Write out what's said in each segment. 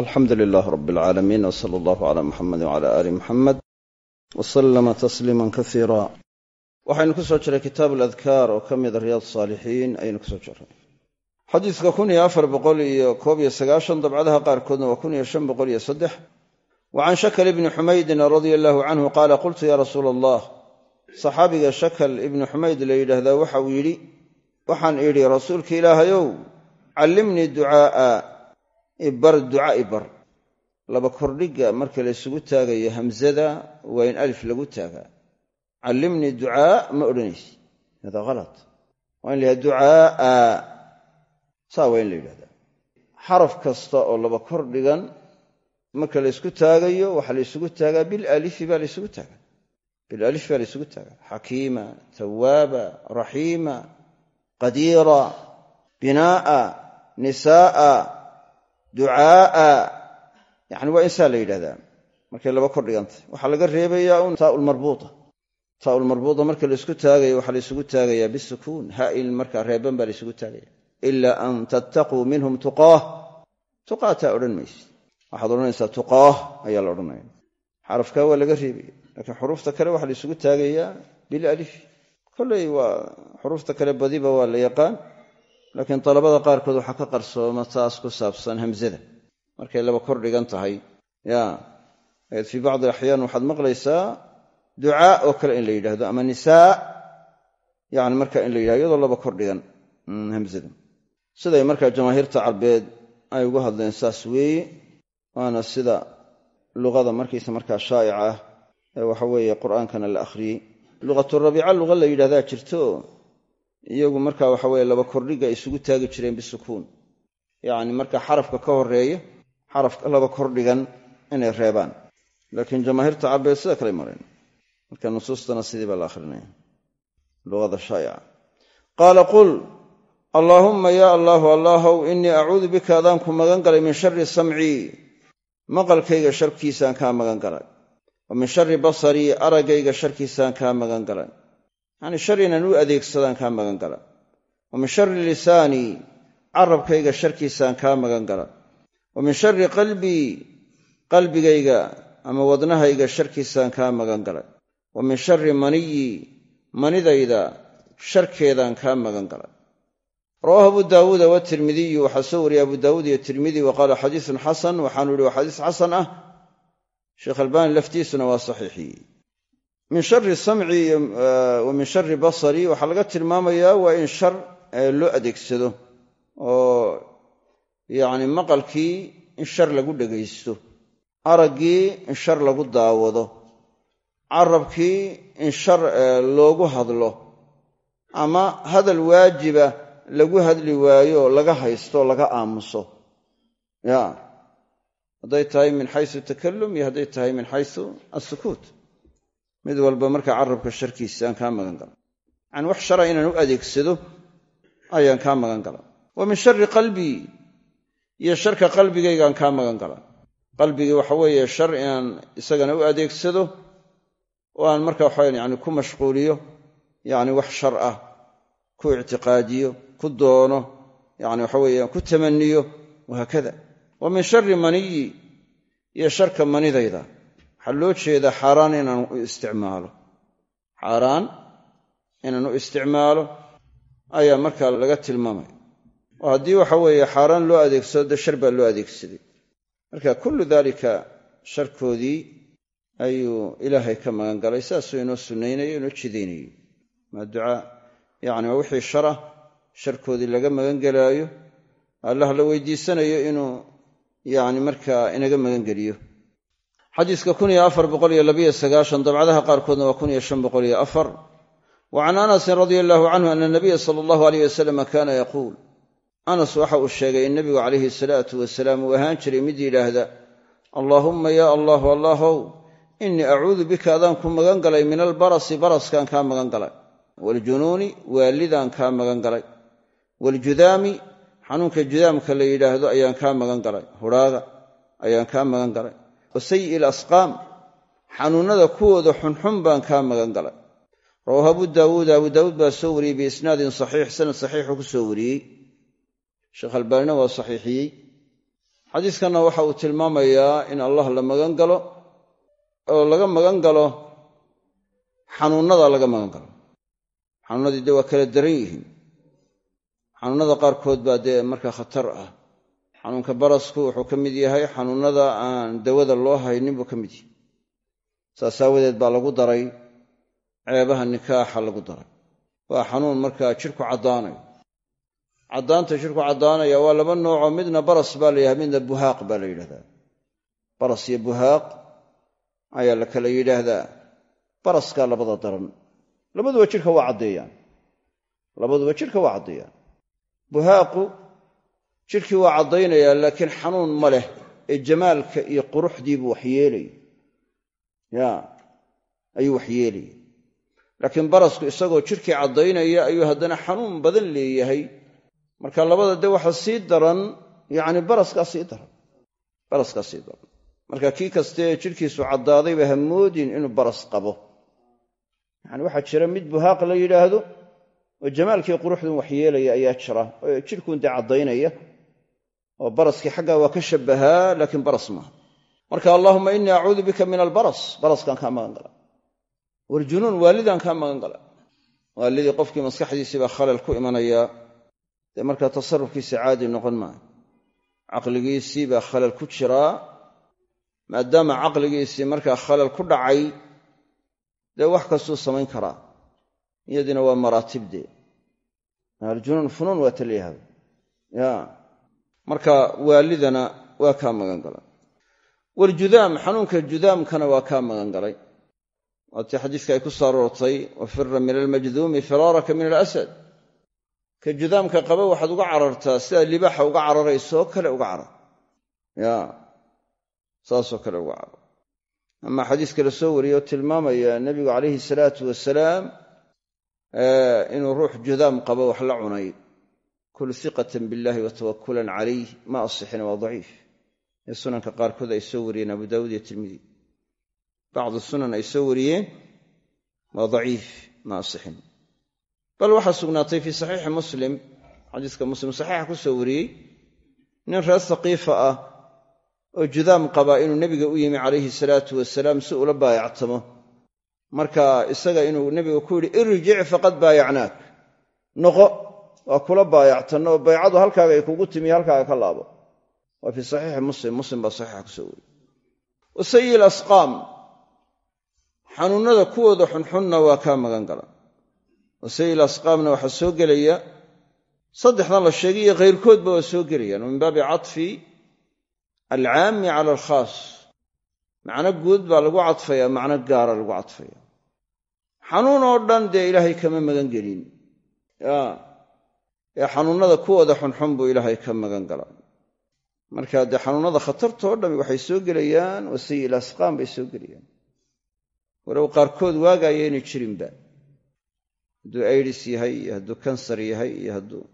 alxamdu lilaah rab alcaalamiin w sala allahu cala muxamedi wcala aali muxamed wa sallama tasliima kasiira waxaynu ku soo jiray kitaabu aladkaar oo ka mida riyaad saalixiin ayaynu ku soo jiray. Xadiiska dabcadaha qaarkoodna waa wa can shakal ibni xumaydin radia allahu canhu qaala qultu ya rasuula allah saxaabiga shakal ibni xumayd la yidhaahdaa waxauu yidhi waxaan idhi rasuulka ilaahayow callimnii ducaa'a ibar duca ibar laba kordhigga marka la ysugu taagayo hamzada waa in alif lagu taagaa. Callimnii ducaa ma odhanaysi. Hada halat waa in la yidhahda ducaa'a saa waa in la yidhahdaa. Xaraf kasta oo laba kordhigan marka la ysku taagayo waxaa la ysugu taagaa bilalifi baa laysugu taagaa. Bilalif baa la ysugu taagaa. Xakiima tawaaba raxiima qadiira binaa'a nisaa'a ducaa'a. Yani waa in saa la yidhahdaa. Markay laba kor dhigantay. Waxaa laga reebayaa un taaulmarbuuta taaulmarbuuta marka la isku taagayo waxaa la ysugu taagayaa bisukuun. Ha'il markaa reeban baa la ysugu taagaya. Ilaa an tattaquu minhum tuqaah. Tuqaataa odhan mayse waxaad odhanaysaa tuqaah ayaa la odhanaya. Xarafkaa waa laga reebaya laakiin xuruufta kale waxaa la ysugu taagayaa bilalif kolley waa xuruufta kale badiba waa la yaqaan laakiin dalabada qaarkood waxaa ka qarsooma taas ku saabsan hamzada. Markay laba kor dhigan tahay ya fii bacdi axyaan waxaad maqlaysaa ducaa oo kale in la yidhahdo ama nisaa yani marka in la yidhahdo iyadoo laba kor dhigan hamzada. Siday markaa jamaahiirta carbeed ay ugu hadleen saas weeye waana sida luqada markiisa markaa shaa'ica ah ee waxa weeye qur'aankana la akhriyey. Luqaturabiica luqa la yidhahdaa jirto iyagu marka waxa weye laba kordhigga ay isugu taagi jireen bisukuun. Yacni marka xarafka ka horreeya xarafka laba kordhigan inay reebaan. Laakiin jamaahiirta carbeed sida kale mareen marka nusuustana sidii baa la akhrinaya. Luqada shaa'ica. Qaala qul allaahumma yaa allaahu allaahow innii acuudu bika adaan ku magan galay min shari samcii maqalkayga sharkiisaan kaa magan galay. Wa min shari basarii araggayga sharkiisaan kaa magan galay yacni shar inaan u adeegsadaan kaa magan gala wa min shari lisaanii carabkayga sharkiisaan kaa magan gala wa min shari qalbii qalbigayga ama wadnahayga sharkiisaan kaa magan galay wa min shari maniyi manidayda sharkeedaan kaa magan galay rawaahu abu daawuuda watirmidiyu waxaa soo wariyey abu daawuud iyo tirmidi wa xadiisun xasan waxaanu ihi waa xadiis xasan ah. Sheekh albaani laftiisuna waa saxiixiyey min shari samci wa min shari basari waxaa laga tilmaamayaa waa in shar loo adeegsado oo yacni maqalkii in shar lagu dhegaysto araggii in shar lagu daawado carabkii in shar loogu hadlo ama hadal waajiba lagu hadli waayo laga haysto laga aamuso. Ya hadday tahay min xaysu takalum iyo hadday tahay min xaysu asukuut mid walba markaa carabka sharkiisa aan kaa magan gala yacani wax shara inaan u adeegsado ayaan kaa magan gala wa min shari qalbii iyo sharka qalbigaygaan kaa magan gala qalbigii waxa weeye shar inaan isagana u adeegsado oo aan marka waxawan yani ku mashquuliyo yacni wax shar ah ku ictiqaadiyo ku doono yani waxa weeye ku tamaniyo wahaakada wa min shari maniyi iyo sharka manidayda waxaa loo jeedaa xaaraan inaan u isticmaalo. Xaaraan inaan u isticmaalo ayaa markaa laga tilmaamaya oo haddii waxa weeye xaaraan loo adeegsado dee shar baa loo adeegsaday. Marka kullu daalika sharkoodii ayuu ilaahay ka magan galay saasuu inoo sunnaynayo inoo jidaynayo maa ducaa? Yacni waa wixii sharah sharkoodii laga magan gelaayo allah la weydiisanayo inuu yacni markaa inaga magan geliyo xadiiska kun iyo afar boqol iyo labiyo sagaashan dabcadaha qaarkoodna waa kun iyo shan boqol iyo afar. Wa can anasin radia allahu canhu ana nabiya sala allahu aleyh wasalam kaana yaquul. Anas waxa uu sheegay in nebigu calayhi salaatu wasalaam uu ahaan jiray mid yidhaahda allaahumma yaa allahu allaahow innii acuudu bika adaan ku magan galay min albarasi baraskaan kaa magan galay. Waaljunuuni waalidaan kaa magan galay. Waaljudaami xanuunka judaamka la yidhaahdo ayaan kaa magan galay. Hudhaaga ayaan kaa magan galay wa sayi'i alasqaam xanuunnada kuwooda xunxun baan kaa magan galay. Rawaahu abu daawuud abu daawuud baa soo wariyey biisnaadin saxiix sanad saxiixuu ku soo wariyey. Sheekh albaanina waa saxiixiyey. Xadiiskanna waxa uu tilmaamayaa in allah la magan galo oo laga magan galo xanuunnada laga magan galo. Xanuunnadii dee waa kala daran yihiin. Xanuunnada qaarkood baa dee markaa khatar ah xanuunka barasku wuxuu ka mid yahay xanuunnada aan dawada loo haynin buu ka mid yahay. Saas aawadeed baa lagu daray ceebaha nikaaxa lagu daray. Waa xanuun markaa jidhku caddaanayo. Caddaanta jidhku caddaanaya waa laba noocoo midna baras baa la yidhahda midna buhaaq baa la yidhahdaa. Baras iyo buhaaq ayaa la kala yidhaahdaa. Baraskaa labada daran labaduba jidhka waa caddeeyaan. Labaduba jidhka waa caddeeyaan. Buhaaqu jidhkii waa caddaynayaa laakiin xanuun ma leh ee jamaalka iyo quruxdiibuu waxyeelaya ya ayuu waxyeelaya laakiin barasku isagoo jidhkii caddaynaya ayuu haddana xanuun badan leeyahay. Marka labada de waxa sii daran yacni baraskaa sii daran. Baraskaa sii daran. Marka kii kaste ee jidhkiisu caddaadayba ha moodin inuu baras qabo. Yacani waxaa jira mid buhaaq la yidhaahdo oo jamaalkii quruxdun waxyeelaya ayaa jira oo jidhkuun dee caddaynaya oo baraskii xaggaa waa ka shabbahaa laakiin baras maaha. Marka allaahuma innii acuudu bika min albaras baraskaan kaa magan gala. Waljunuun waalidaan kaa magan gala. Waalidii qofkii maskaxdiisii baa khalal ku imanayaa dee markaa tasarrufkiisa caadi noqon maayo caqligiisii baa khalal ku jiraa. Maadaama caqligiisii markaa khalal ku dhacay dee wax kastuu samayn karaa. Iyadiina waa maraatibdee aljunuun funuun waa talyahaw ya marka waalidana waa kaa magan galay. Waljudaam xanuunka judaamkana waa kaa magan galay. Waatii xadiiska ay ku soo aroortay wafira min almajduumi firaaraka min alasad. Ka judaamka qaba waxaad uga carartaa sidaa libaaxa uga cararaysoo kale uga carar. Ya saasoo kale uga carar. Amaa xadiiska la soo wariyey oo tilmaamaya nebigu calayhi salaatu wasalaam inuu ruux judaam qabo wax la cunay kul hiqatan billahi wa tawakulan calayh ma asixina waa daciif. Ee sunanka qaarkood ay soo wariyeen abu daawuud iyo tirmidi bacdu sunan ay soo wariyeen waa daciif ma asixin. Bal waxaa sugnaatay fii saxiixi muslim xadiiska muslim saxiixa ku soo wariyey nin reer haqiifa ah oo judaam qaba inuu nebiga u yimi calayhi salaatu wasalaam si ula baayactamo. Marka isaga inuu nebiga ku yidhi irjic faqad baayacnaak. Noqo waa kula baayactanno oo baycadu halkaaga ay kugu timi halkaaga ka laabo. Waa fii saxiixi muslim muslim baa saxiixa ku soo wariyey. Wasayi lasqaam xanuunnada kuwooda xunxunna waa kaa magan gala. Wasayi lasqaamna waxaa soo gelaya saddexdan la sheegay iyo khayrkoodba waa soo gelayaan min baabi catfi alcaami cala alkhaas. Macno guud baa lagu cadfaya macno gaara lagu cadfaya xanuun oo dhan dee ilaahay kama magan gelin ee xanuunnada kuwooda xunxun buu ilaahay ka magan gala marka dee xanuunnada khatartoo dhami waxay soo gelayaan wasayi lasqaam bay soo gelayaan. Walow qaarkood waagayaynay jirinba hadduu aidis yahay iyo hadduu kansar yahay iyo hadduu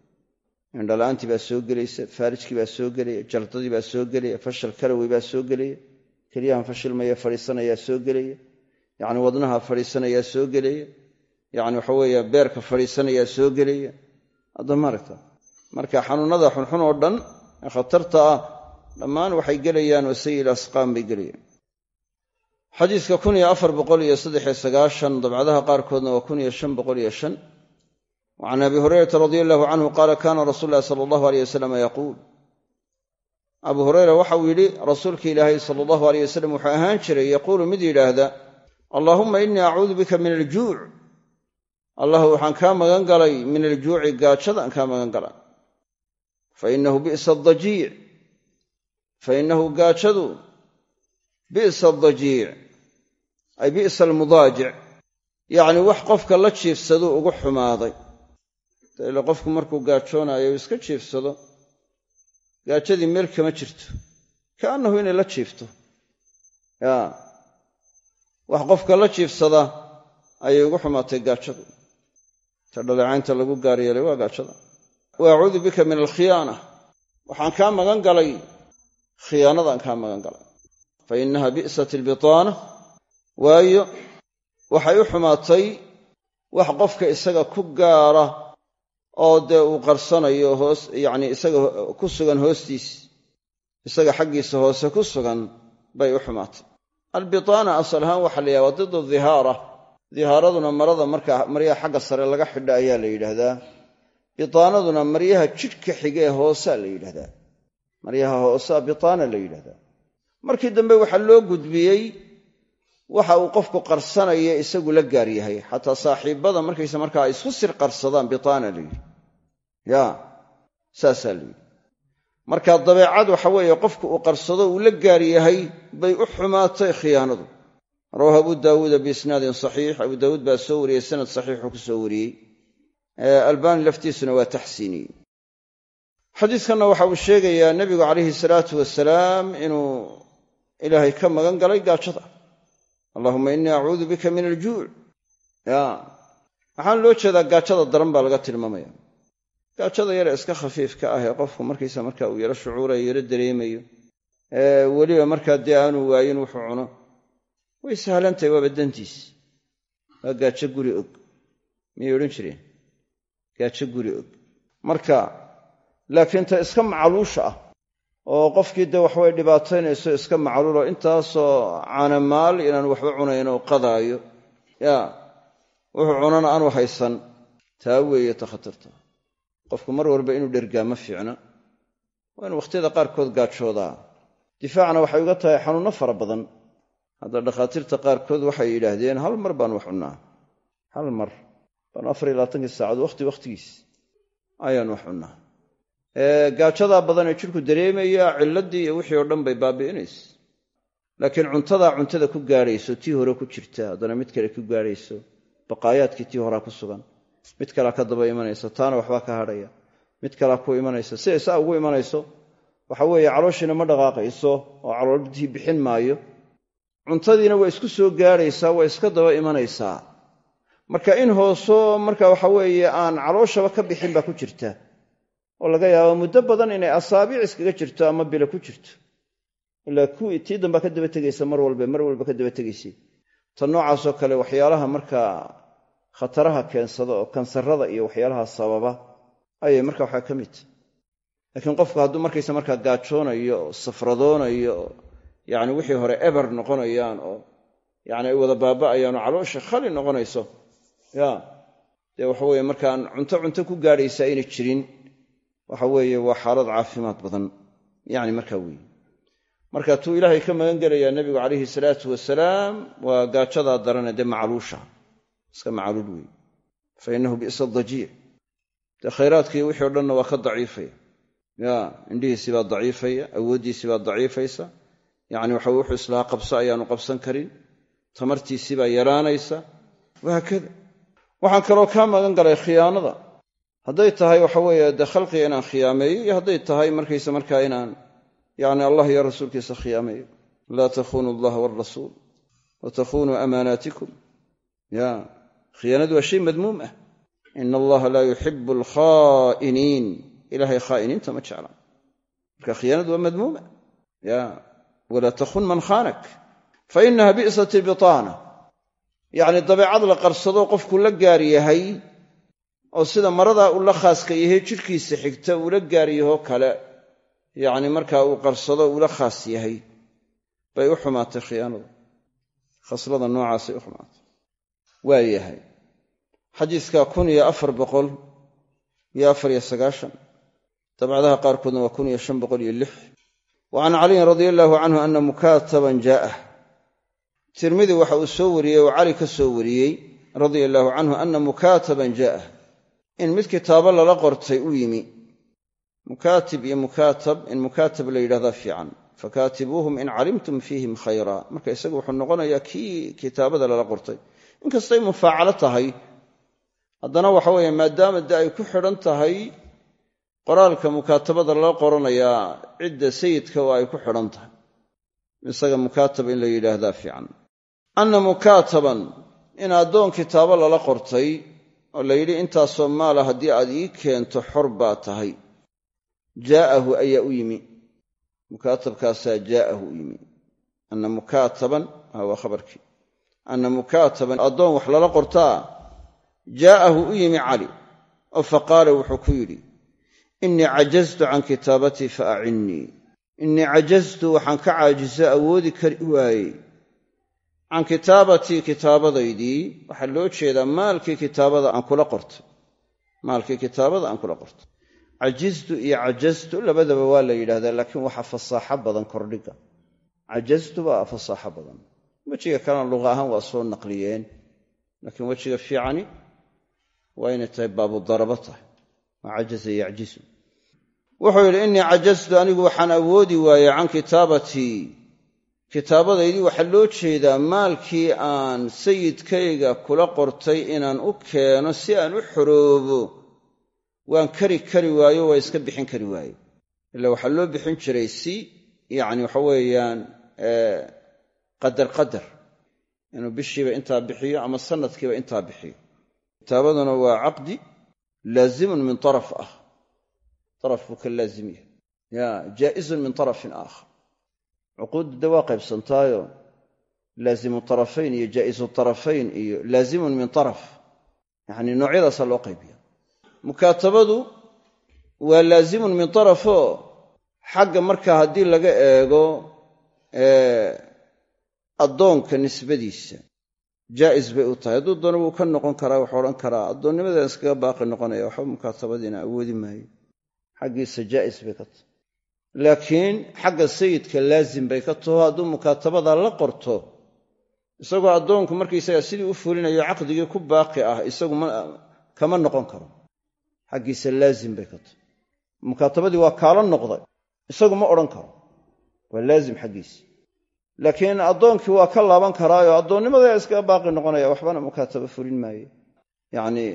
indhala'aantii baa soo gelaysa faarijkii baa soo gelaya jaldadii baa soo gelaya fashal kalawey baa soo gelaya kelyahan fashilmaya fadhiisanayaa soo gelaya yacni wadnaha fadhiisanayaa soo gelaya yacni waxa weeye beerka fadhiisanayaa soo gelaya hadda maaragta marka xanuunnada xunxun oo dhan ee khatarta ah dhammaan waxay gelayaan wasayiil asqaam bay gelayaan. Xadiiska kun iyo afar boqol iyo saddexiyo sagaashan dabcadaha qaarkoodna waa kun iyo shan boqol iyo shan. Wa can abi hurayrata radia allahu canhu qaala kaana rasuulu llahi sala allahu aleyh wasalam yaquul. Abu hureyra waxauu yidhi rasuulka ilaahay sala allahu aleyh wasalam wuxuu ahaan jiray yaquulu mid yidhaahda allaahumma innii acuudu bika min aljuuc allah waxaan kaa magan galay min aljuuci gaajadaan kaa magan galay. Fa innahu bi'sa adajiic fa innahu gaajadu bi'sa adajiic ay bi'sa almudaajic. Yacni wax qofka la jiifsaduu ugu xumaaday. Ila qofku markuu gaajoonayo iska jiifsado gaajadii meel kama jirto. Kaannahu inay la jiifto. Ya wax qofka la jiifsada ayay ugu xumaatay gaajadu ta dhaleecaynta lagu gaar yeelay waa gaajada. Wa acuudu bika min alkhiyaana. Waxaan kaa magan galay. Khiyaanadaan kaa magan galay. Fa innaha bi'sat albitaana waayo waxay u xumaatay wax qofka isaga ku gaara oo dee uu qarsanayo hoos yacni isaga ku sugan hoostiis isaga xaggiisa hoose ku sugan bay u xumaatay. Albitaana asal ahaan waxaa la yidhahda waa didu dihaara dihaaraduna marada markaa maryaha xagga sare laga xidha ayaa la yidhaahdaa. Bitaanaduna maryaha jidhka xiga ee hoosaa la yidhahdaa maryaha hoosaa bitaana la yidhahdaa markii dambe waxaa loo gudbiyey waxa uu qofku qarsanaya isagu la gaar yahay. Xataa saaxiibbada markaysa markaa ay isku sir qarsadaan bitaana la yidhi. Ya saasaa la yidhi. Marka dabeecad waxa weeye qofku uu qarsado uu la gaar yahay bay u xumaatay khiyaanadu rawaahu abu daawuuda biisnaadin saxiix. Abu daawuud baa soo wariyey sanad saxiixuu ku soo wariyey. Albaani laftiisuna waa taxsiiniyey xadiiskanna waxa uu sheegayaa nebigu calayhi salaatu wasalaam inuu ilaahay ka magan galay gaajada. Allahuma innii acuudu bika min aljuuc ya waxaan loo jeedaa gaajada daran baa laga tilmaamaya gaajada yare iska khafiifka ah ee qofku markiisa marka uu yaro shucuurayo yaro dareemayo ee weliba markaa dee aanu waayin way sahlantahay waaba dantiis. Waa gaajo guri og. Miyay odhan jireen? Gaajo guri og. Marka laakiin ta iska macluusha ah oo qofkii dee waxbay dhibaataynayso iska macluulo intaasoo caanamaal inaan waxba cunayn oo qadaayo ya wuxuu cunana aanu haysan taa weeye ta khatarta qofku mar walba inuu dhergaa ma fiicna. Waa inu wakhtiyada qaarkood gaajoodaa. Difaacna waxay uga tahay xanuunno fara badan hadda dhakhaatiirta qaarkood waxay yidhaahdeen hal mar baan wax cunnaa hal mar? Baan afar iyo labaatankii saacad wakhti wakhtigiis ayaan wax cunnaa gaajadaa badanee jidhku dareemaya cilladdii iyo wixii oo dhan bay baabi'inaysa laakiin cuntadaa cuntada ku gaadhayso tii hore ku jirta. Haddana mid kale ku gaadhayso baqaayaadkii tii horaa ku sugan. Mid kalea ka daba imanaysa taana waxbaa ka hadhaya. Mid kalea ku imanaysa siday saa ugu imanayso. Waxa weeye calooshiina ma dhaqaaqayso oo calooltii bixin maayo cuntadiina waa isku soo gaadhaysaa waa iska daba imanaysaa. Marka in hooso marka waxa weeye aan calooshaba ka bixin baa ku jirta oo laga yaabo muddo badan inay asaabiic iskaga jirto ama bila ku jirto. Ilaa kuwii tii dambaa ka daba tegaysa mar walba mar walba ka daba tegaysay. Ta noocaasoo kale waxyaalaha markaa khataraha keensada oo kansarada iyo waxyaalaha sababa ayay marka waxaa ka mid. Tahy laakiin qofku hadduu markaysa markaa gaajoonayo oo safradoonayo oo yacni wixii hore eber noqonayaan oo yacni ay wada baaba'ayaan oo caloosha khali noqonayso. Ya. Dee waxa weeye markaan cunto cunto ku gaadhaysa ayna jirin waxa weeye waa xaalad caafimaad badan. Yacni markaa weeye. Marka tuu ilaahay ka magan gelayaa nebigu calayhi salaatu wasalaam waa gaajadaa darane dee macluusha. Iska macluul weeye. Fa innahu bi'sa dajiic dee khayraadkii wixii o dhanna waa ka daciifaya. Ya indhihiisii baa daciifaya awooddiisii baa daciifaysa yacni waxa wuxuu islaha qabso ayaanu qabsan karin. Tamartiisii baa yaraanaysa. Wahaakada waxaan kaloo kaa magan galay khiyaanada. Hadday tahay waxa weeye dee khalqiga inaan khiyaameeyo iyo hadday tahay markaysa markaa inaan yacni allah iyo rasuulkiisa khiyaameeyo. Laa takhunuu allaha waalrasuul wa takhunuu amaanaatikum. Ya khiyaanadu waa shay madmuum ah. Ina allaha laa yuxibu alkhaa'iniin. Ilahay khaa'iniinta ma jecla marka khiyaanadu waa madmuuma ya walaa takhun man khaanak fa inaha bi'sat bitaana yacni dabeecad la qarsado qofku la gaar yahay oo sida maradaa uu la khaaska yahay jidhkiisa xigta uu la gaar yahoo kale yacni markaa uu qarsado uula khaas yahay bay u xumaatay khiyaanadu khaslada noocaasay u xumaatay waa yahay xadiiska kun iyo afar boqol iyo afar iyo sagaashan dabcadaha qaarkoodna waa kun iyo wa can caliyin radia allaahu canhu ana mukaataban jaa'ah tirmidi waxa uu soo wariyey oo cali ka soo wariyey radia allaahu canhu ana mukaataban jaa'ah in mid kitaabo lala qortay u yimi. Mukaatib iyo mukaatab in mukaatab la yidhahdaa fiican. Fakaatibuuhum in calimtum fiihim khayra. Marka isagu wuxuu noqonayaa kii kitaabada lala qortay. Inkastay mufaacalo tahay haddana waxa maadaama de ay ku xidhan tahay qoraalka mukaatabada lala qoranayaa cidda sayidka oo ay ku xidhan tahay. Isaga mukaatab in la yidhaahdaa fiican. Anna mukaataban in addoon kitaabo lala qortay oo la yidhi intaasoo maala haddii aad ii keento xor baa tahay. Jaa'ahu ayaa u yimi. Mukaatabkaasaa jaa'ahu u yimi. Anna mukaataban waa khabarkii. Anna mukaataban addoon wax lala qortaa? Jaa'ahu u yimi cali oo faqaala wuxuu ku yidhi innii cajaztu can kitaabatii fa acinnii innii cajaztu waxaan ka caajiso awoodi kari waayey can kitaabatii kitaabadaydii waxaa loo jeedaa maalkii kitaabada aan kula qortay. Maalkii kitaabada aan kula qortay. Cajiztu iyo cajaztu labadaba waa la yidhahdaa laakiin waxaa fasaaxo badan kordhiga. Cajaztu baa fasaaxo badan. Wejiga kalena luqa ahaan waa soo naqliyeen. Laakiin wejiga fiicani waa inay tahay baabudarabo tahay maa cajaza yacjizu wuxuu yidhi innii cajaztu anigu waxaan awoodi waayey can kitaabatii kitaabadaydii waxaa loo jeedaa maalkii aan sayidkayga kula qortay inaan u keeno si aan u xoroobo. Waan kari kari waayo waa iska bixin kari waaye ila waxaa loo bixin jiray si yacni waxa weeyaan qadar qadar. Inuu bishiiba intaa bixiyo ama sanadkiiba intaa bixiyo. Kitaabaduna waa caqdi laazimun min taraf ah taraf buu ka laazim yahay ya jaa'izun min tarafin aakhar cuquudda de waa qaybsantaayo laazimu tarafayn iyo jaa'izu tarafayn iyo laazimun min taraf yacni noocyadaasaa loo qaybiya mukaatabadu waa laazimun min tarafoo xagga markaa haddii laga eego addoonka nisbadiisa jaa'is bay u tahay. Hadduu doono wuu ka noqon karaa wuxuu odhan karaa addoonnimadan iskaga baaqi noqonaya waxba mukaatabadiina awoodi maayo. Xaggiisa jaa'is bay ka tahay laakiin xagga sayidka laazim bay ka taho hadduu mukaatabada la qorto isagoo addoonku markaysaga sidii u fulinayo caqdigii ku baaqi ah isagu kama noqon karo. Xaggiisa laazim bay ka tahay mukaatabadii waa kaala noqday isagu ma odhan karo. Waa laazim xaggiisa laakiin addoonkii waa ka laaban karaayo addoonnimada iskaga baaqi noqonaya waxbana mukaataba fulin maaye. Yacnii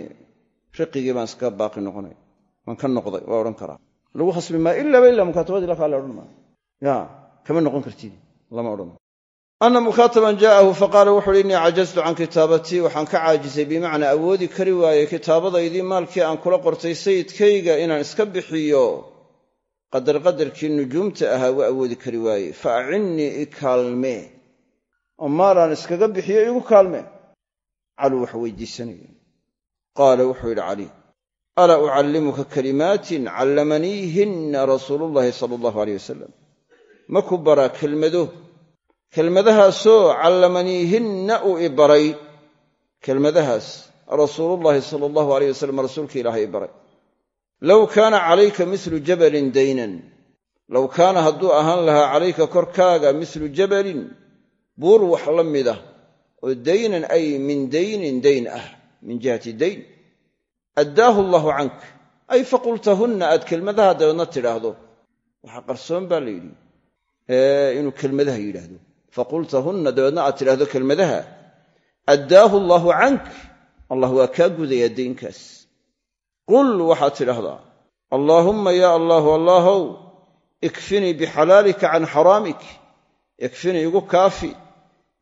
riqigii baan iskaga baaqi noqonaya waan ka noqday waa odhan karaa. Lagu khasbi maayo ilaaba ila mukaatabadii la odhan maayo. Ya kama noqon kartid lama odhanayo ana mukaataban jaa'ahu faqaala wuxu uhi innii cajaztu can kitaabatii waxaan ka caajisay bimacnaa awoodi kari waayey kitaabadaydii maalkii aan kula qortay sayidkayga inaan iska bixiyo qadar qadarkii nujuumta ahaa waa awoodi kari waaye. Fa acinnii i kaalmee. oo maalaan iskaga bixiyo igu kaalmee calu wax weydiisanaya qaala wuxuu yidhi cali alaa ucallimuka kalimaatin callamaniihinna rasuulullaahi sala allahu aleyh wasalam ma ku baraa kelmado? Kelmadahaasoo callamaniihinna uu i baray. Kelmadahaas rasuulullaahi sala allahu aleyh wasalam rasuulka ilaahay i baray low kaana calayka mislu jabalin daynan. Low kaana hadduu ahaan lahaa calayka korkaaga mislu jabalin buur wax la mid ah oo daynan ay min daynin dayn ah min jihati dayn. Addaahu allaahu cank. Ay faqultahunna aad kelmadaha dabeedna tidhaahdo. Waxaa qarsoon baa la yidhi. Inuu kelmadaha yidhaahdo. Faqultahunna dabeedna aad tidhaahdo kelmadaha. Addaahu allaahu cank. Allah waa kaa gudayaa daynkaas qul waxaad tidhaahdaa allaahumma yaa allaahu allaahow ikfinii bixalaalika can xaraamik ikfinii igu kaafi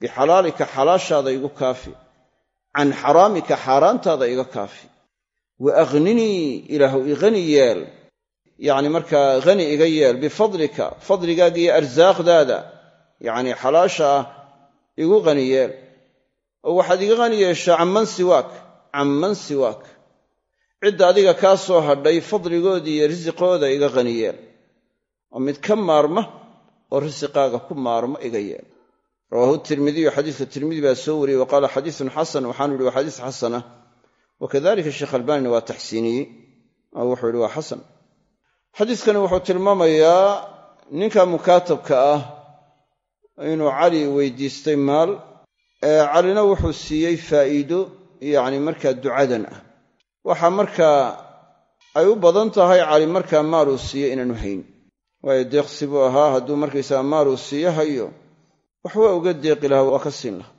bixalaalika xalaashaada igu kaafi can xaraamika xaaraantaada iga kaafi wa akhninii ilaahu ighani yeel yacni markaa hani iga yeel bifadlika fadligaaga iyo arsaaqdaada yacni xalaasha ah igu hani yeel oo waxaad iga hani yeeshaa camman siwaak camman siwaak cidda adiga kaa soo hadhay fadligooda iyo risiqooda iga hani yeel. oo mid ka maarma oo risiqaaga ku maarma iga yeel. Rawaahu tirmidiyu xadiiska tirmidi baa soo wariyey wa qaala xadiisun xasan waxaanu yihi waa xadiis xasana. Wakadalika sheekh albanina waa taxsiiniyey oo wuxuu yihi waa xasan. Xadiiskani wuxuu tilmaamayaa ninka mukaatabka ah inuu cali weydiistay maal calina wuxuu siiyey faa'iido yacni markaa ducadan ah waxaa markaa ay u badan tahay cali markaa maaluu siiyo inaanu hayn. Waayo deeqsi buu ahaa hadduu markaysaga maaluu siiyo hayo wax waa uga deeqi lahaa waa ka siin lahaa.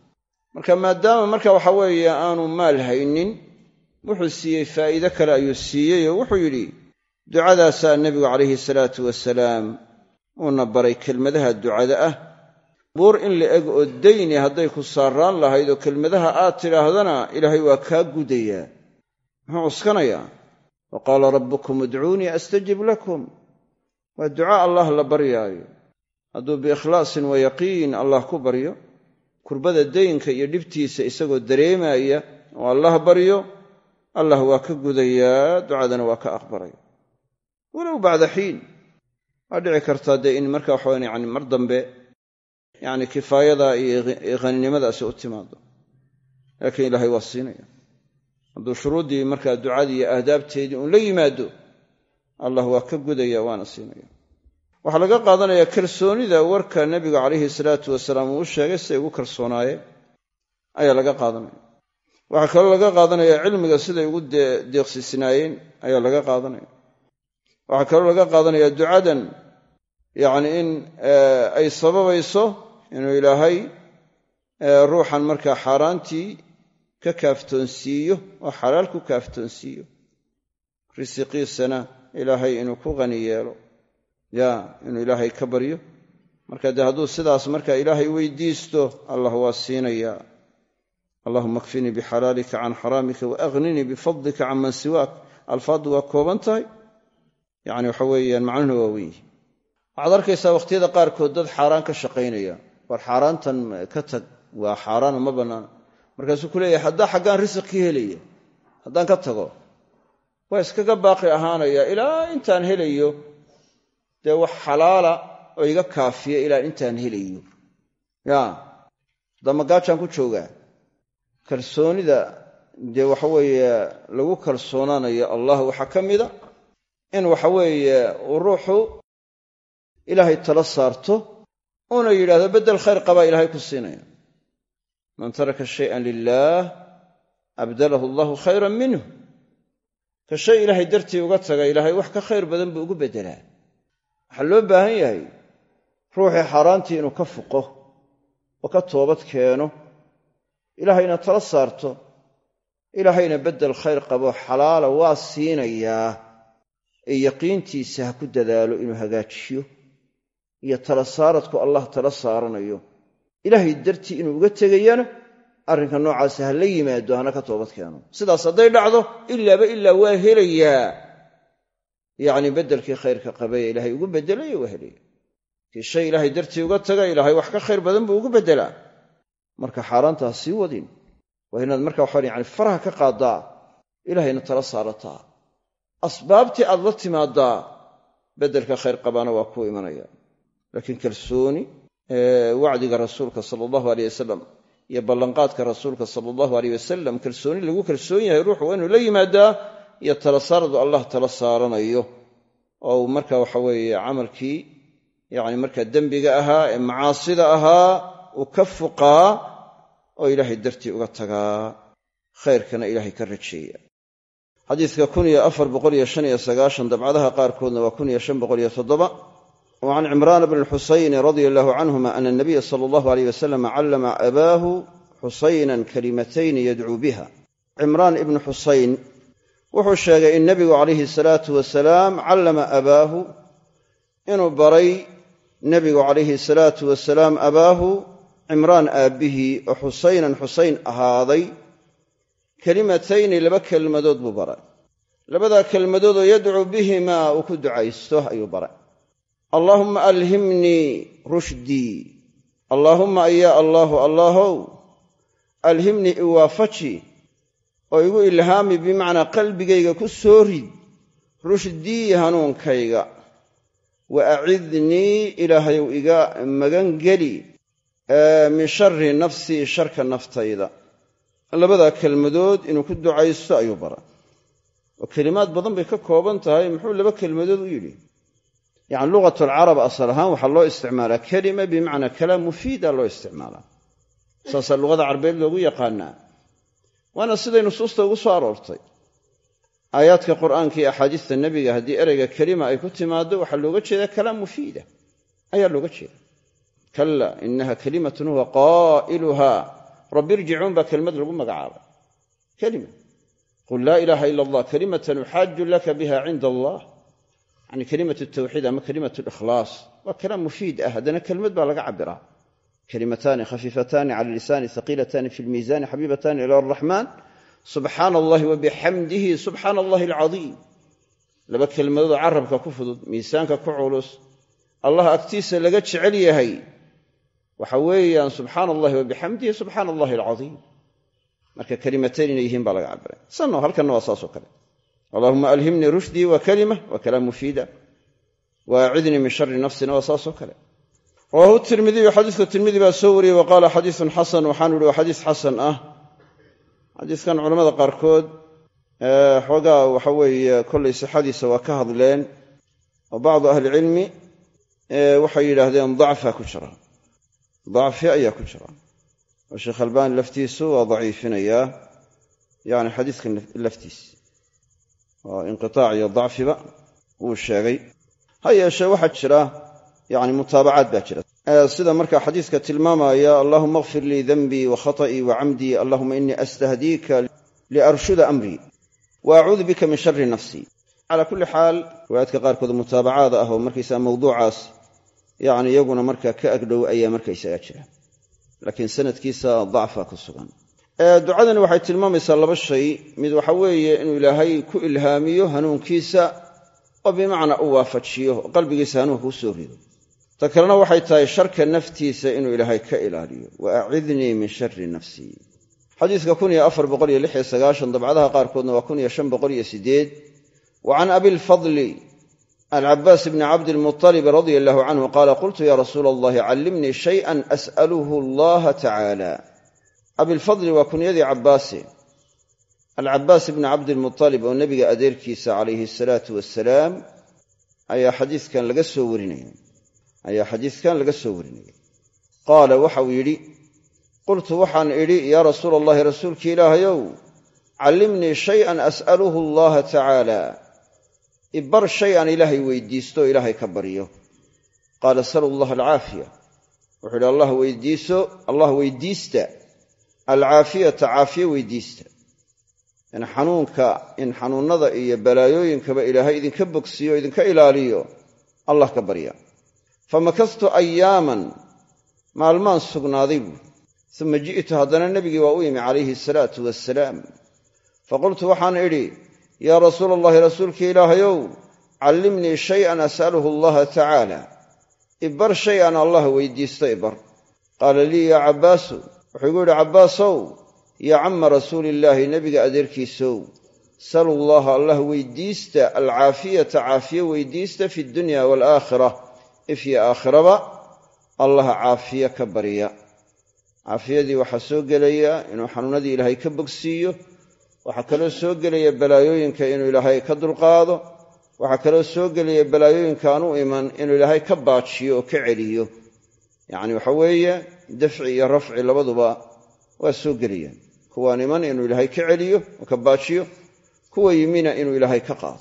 Marka maadaama marka waxa weeye aanu maal haynin wuxuu siiyey faa'iide kale ayuu siiyey oo wuxuu yidhi ducadaasaa nebigu calayhi salaatu wasalaam uuna baray kelmadaha ducada ah. Buur in la eg oo dayni hadday ku saarraan lahayd oo kelmadaha aad tidhaahdana ilaahay waa kaa gudayaa muxuu cuskanayaa wa qaala rabbukum udcuunii astajib lakum. Waa ducaa allah la baryaayo. Hadduu biikhlaasin wa yaqiin allah ku baryo kurbada daynka iyo dhibtiisa isagoo dareemaya oo allah baryo allah waa ka gudayaa ducadana waa ka aqbalaya. Walow bacda xiin waa dhici kartaa dee in marka waxawan yani mar dambe yani kifaayada iyo haninimadaasi u timaado laakiin ilaahay waa siinaya hadduu shuruuddii markaa ducadii iyo aadaabteedii uun la yimaado allah waa ka gudaya waana siinaya waxaa laga qaadanayaa kalsoonida warka nebigu calayhi salaatu wasalaam uu u sheegay siday ugu kalsoonaayeen ayaa laga qaadanaya. Waxaa kaloo laga qaadanaya cilmiga siday ugu deeqsisnaayeen ayaa laga qaadanaya. Waxaa kaloo laga qaadanaya ducadan yacni in ay sababayso inuu ilaahay ruuxan markaa xaaraantii ka kaaftoonsiiyo oo xalaal ku kaaftoonsiiyo. Risiqiisana ilaahay inuu ku qani yeelo. Ya inuu ilaahay ka baryo. Marka dee hadduu sidaas marka ilaahay weydiisto allah waa siinayaa. Allahuma akfinii bixalaalika can xaraamika waagninii bifadlika can man siwaak. Alfaaddu waa kooban tahay. Yani waxa weeyaan macnuhuna waa weyn. Yihi waxaad arkaysaa wakhtiyada qaarkood dad xaaraan ka shaqaynaya. War xaaraantan ka tag. Waa xaaraano ma bannaana markaasuu ku leeyahay haddaa xaggaan risiq ka helaya haddaan ka tago waa iskaga baaqi ahaanaya ilaa intaan helayo dee wax xalaala oo iga kaafiya ilaa intaan helayo. Ya damagaajaan ku joogaa kalsoonida dee waxaweeye lagu kalsoonaanayo allah waxaa ka mida in waxaweeye uu ruuxu ilaahay tala saarto uuna yidhahdo beddel khayr qabaa ilaahay ku siinaya man taraka shayan lilaah abdalahu allahu khayran minhu. Ka shay ilaahay dartii uga taga ilaahay wax ka khayr badan buu ugu beddelaa. Waxaa loo baahan yahay ruuxii xaaraantii inuu ka fuqo oo ka toobad keeno ilaahayna tala saarto ilaahayna beddel khayr qabo xalaala waa siinayaa ee yaqiintiisa ha ku dadaalo inuu hagaajiyo iyo tala saaradku allah tala saaranayo ilaahay dartii inuu uga tegayana arrinka noocaasi ha la yimaado hana ka toobad keeno. Sidaas hadday dhacdo ilaaba ilaa waa helayaa yacni beddelkii khayrka qabaya ilaahay ugu beddelaya waa helaya. Kii shay ilaahay dartii uga taga ilaahay wax ka khayr badan buu ugu beddelaa. Marka xaaraanta ha sii wadin. Waa inaad marka waxaa yani faraha ka qaaddaa ilaahayna tala saarataa. Asbaabtii aad la timaaddaa beddelka khayr qabaana waa kuu imanaya. Laakiin kalsooni wacdiga rasuulka sala allahu aleyh wasalam iyo ballanqaadka rasuulka sala allahu aleyh wasalam kalsooni lagu kalsoon yahay ruuxu waa inuu la yimaadaa iyo tala saaradu allah tala saaranayo. Oo uu marka waxa weeye camalkii yacni markaa dembiga ahaa ee macaasida ahaa uu ka fuqaa oo ilaahay dartii uga tagaa khayrkana ilaahay ka rajeeya. Xadiidka kun iyo afar boqoliyo shan iyo sagaashan dabcadaha qaarkoodna waa kun iyo shan boqoliyo toddoba can cimraan bni lxusayni radia allahu canhuma ana anabiya sala allahu aleyh wasalam callama abaahu xusaynan kalimatayni yadcuu biha cimraan ibnu xusayn wuxuu sheegay in nebigu calayhi salaatu wasalaam callama abaahu inuu baray nebigu calayhi salaatu wasalaam abaahu cimraan aabbihii oo xusaynan xusayn ahaaday kelimatayni laba kelmadood buu baray labadaa kelmadoodoo yadcuu bihimaa uu ku ducaysto ayuu baray allaahumma alhimnii rushdii allaahumma ayaa allaahu allaahow alhimnii iwaafaji. Oo igu ilhaami bimacnaa qalbigayga ku soo rid. Rushdii hanuunkayga. Wa acidnii ilaahayow iga magangeli min shari nafsii sharka naftayda. Labadaa kelmadood inuu ku ducaysto ayuu baray oo kelimaad badan bay ka kooban tahay muxuu laba kelmadood u yidhi yacni lugatulcarab asal ahaan waxaa loo isticmaalaa kelima bimacnaa kalaam mufiida loo isticmaalaa saasaa luqada carbeed loogu yaqaanaa. Waana siday nusuusta ugu soo aroortay. Aayaadka qur'aanka iyo axaadiista nebiga haddii ereyga kelima ay ku timaaddo waxaa looga jeedaa kalaam mufiida. Ayaa looga jeeda kalla inaha kalimatun huwa qaa'iluha. Rabbi irjicuun baa kelimad lagu magacaabay. Kelima. Qul laa ilaaha ila allah kalimatan laka biha cinda allah yani kelimat tawxiid ama kelimat likhlaas waa kalaam mufiid ah. Haddana kelimad baa laga cabiraa kalimataani khafiifataani cala lisaani haqiilataani fi lmiisaani xabiibataani ila araxmaan subxaana allahi wa bixamdihi subxaana allahi alcadiim. Laba kelmadoodoo carabka ku fudud miisaanka ku culus allah agtiisa laga jecel yahay. Waxa weeyaan subxaana allahi wa bixamdihi subxaana allahi alcadiim. Marka kale allahuma alhimnii rushdii waa kalima waa kalaam mufiida waacidnii min shari nafsina waa saasoo kale. Rawaahu tirmidiyu xadiiska tirmidi baa soo wariyey wa qaala xadiisun xasan waxaanu ihi waa xadiis xasan ah. Xadiiskan culamada qaarkood xoogaa waxa weeye kollay sixadiisa waa ka hadleen oo bacdu ahlicilmi waxay yidhaahdeen dacfa ku jira. Dacfi ayaa ku jira. Sheekh albaani laftiisu waa daciifinayaa yani xadiiskan laftiis oo inqitaac iyo dacfiba wuu sheegay. Ha yeeshee waxaa jira yani mutaabacaad baa jira. Sida marka xadiiska tilmaamaya allahuma akfir lii denbii wa khata'ii wa camdii allahuma inii astahdiika liarshuda amrii wa acuudu bika min shari nafsii calaa kulli xaal riwaayaadka qaarkood mutaabacaada ah oo markaysaa mawduucaas yani iyaguna marka ka agdhow ayaa markaysaga jira. Laakiin sanadkiisa dacfa ku sugan ducadani waxay tilmaamaysaa laba shay. Mid waxa weeye inuu ilaahay ku ilhaamiyo hanuunkiisa oo bimacnaa u waafajiyo oo qalbigiisa hanuunka u soo rido. Ta kalena waxay tahay sharka naftiisa inuu ilaahay ka ilaaliyo. Wa acidnii min shari nafsii xadiiska dabcadaha qaarkoodna waa wa can abilfadli alcabaas bni cabdilmuطalib radia allahu canhu qaala qultu ya rasuula allahi callimnii shayan as'aluhu allaha tacaala abilfadli waa kunyadii cabbaase alcabaas bni cabdilmuطalib oo nebiga adeerkiisa calayhi asalaatu wasalaam ayaa xadiiskan laga soo warinaya ayaa xadiiskan laga soo warinaya qaala waxauu yidhi qultu waxaan idhi yaa rasuula allahi rasuulki ilaahayow callimnii shayan as'aluhu allaha tacaala. Ibar shay aan ilaahay weydiisto o ilaahay ka baryo. Qaala salu allaha alcaafiya. Wuxuu idhi allah weydiiso allah weydiista alcaafiyata caafiye weydiista. In xanuunka in xanuunnada iyo balaayooyinkaba ilaahay idinka bogsiyo o idinka ilaaliyo allah ka barya. Famakastu ayaaman maalmaan sugnaaday buuri uma ji'tu haddana nebigii waa u yimi calayhi asalaatu wassalaam. Faqultu waxaan idhi yaa rasuula allahi rasuulkii ilaahayow callimnii shayan as'aluhu allaha tacaala. Ibar shay aan allah weydiisto ibar. Qaala lii yaa cabbaasu wuxuu igu yidhi cabbaasow yaa camma rasuuliillaahi nebiga adeerkiisow salu llaha allah weydiista alcaafiyata caafiye weydiista fi dunya waalaakhira ifyo aakhiraba allah caafiye ka barya caafiyadii waxaa soo gelaya inuu xanuunadii ilaahay ka bogsiiyo waxaa kaloo soo gelaya balaayooyinka inuu ilaahay ka dulqaado waxaa kaloo soo gelaya balaayooyinka aan u iman inuu ilaahay ka baajiyo oo ka celiyo. Yacni waxa weeye dafci iyo rafci labaduba waa soo gelayaan kuwaan iman inuu ilaahay ka celiyo oo ka baajiyo kuwa yimina inuu ilaahay ka qaado.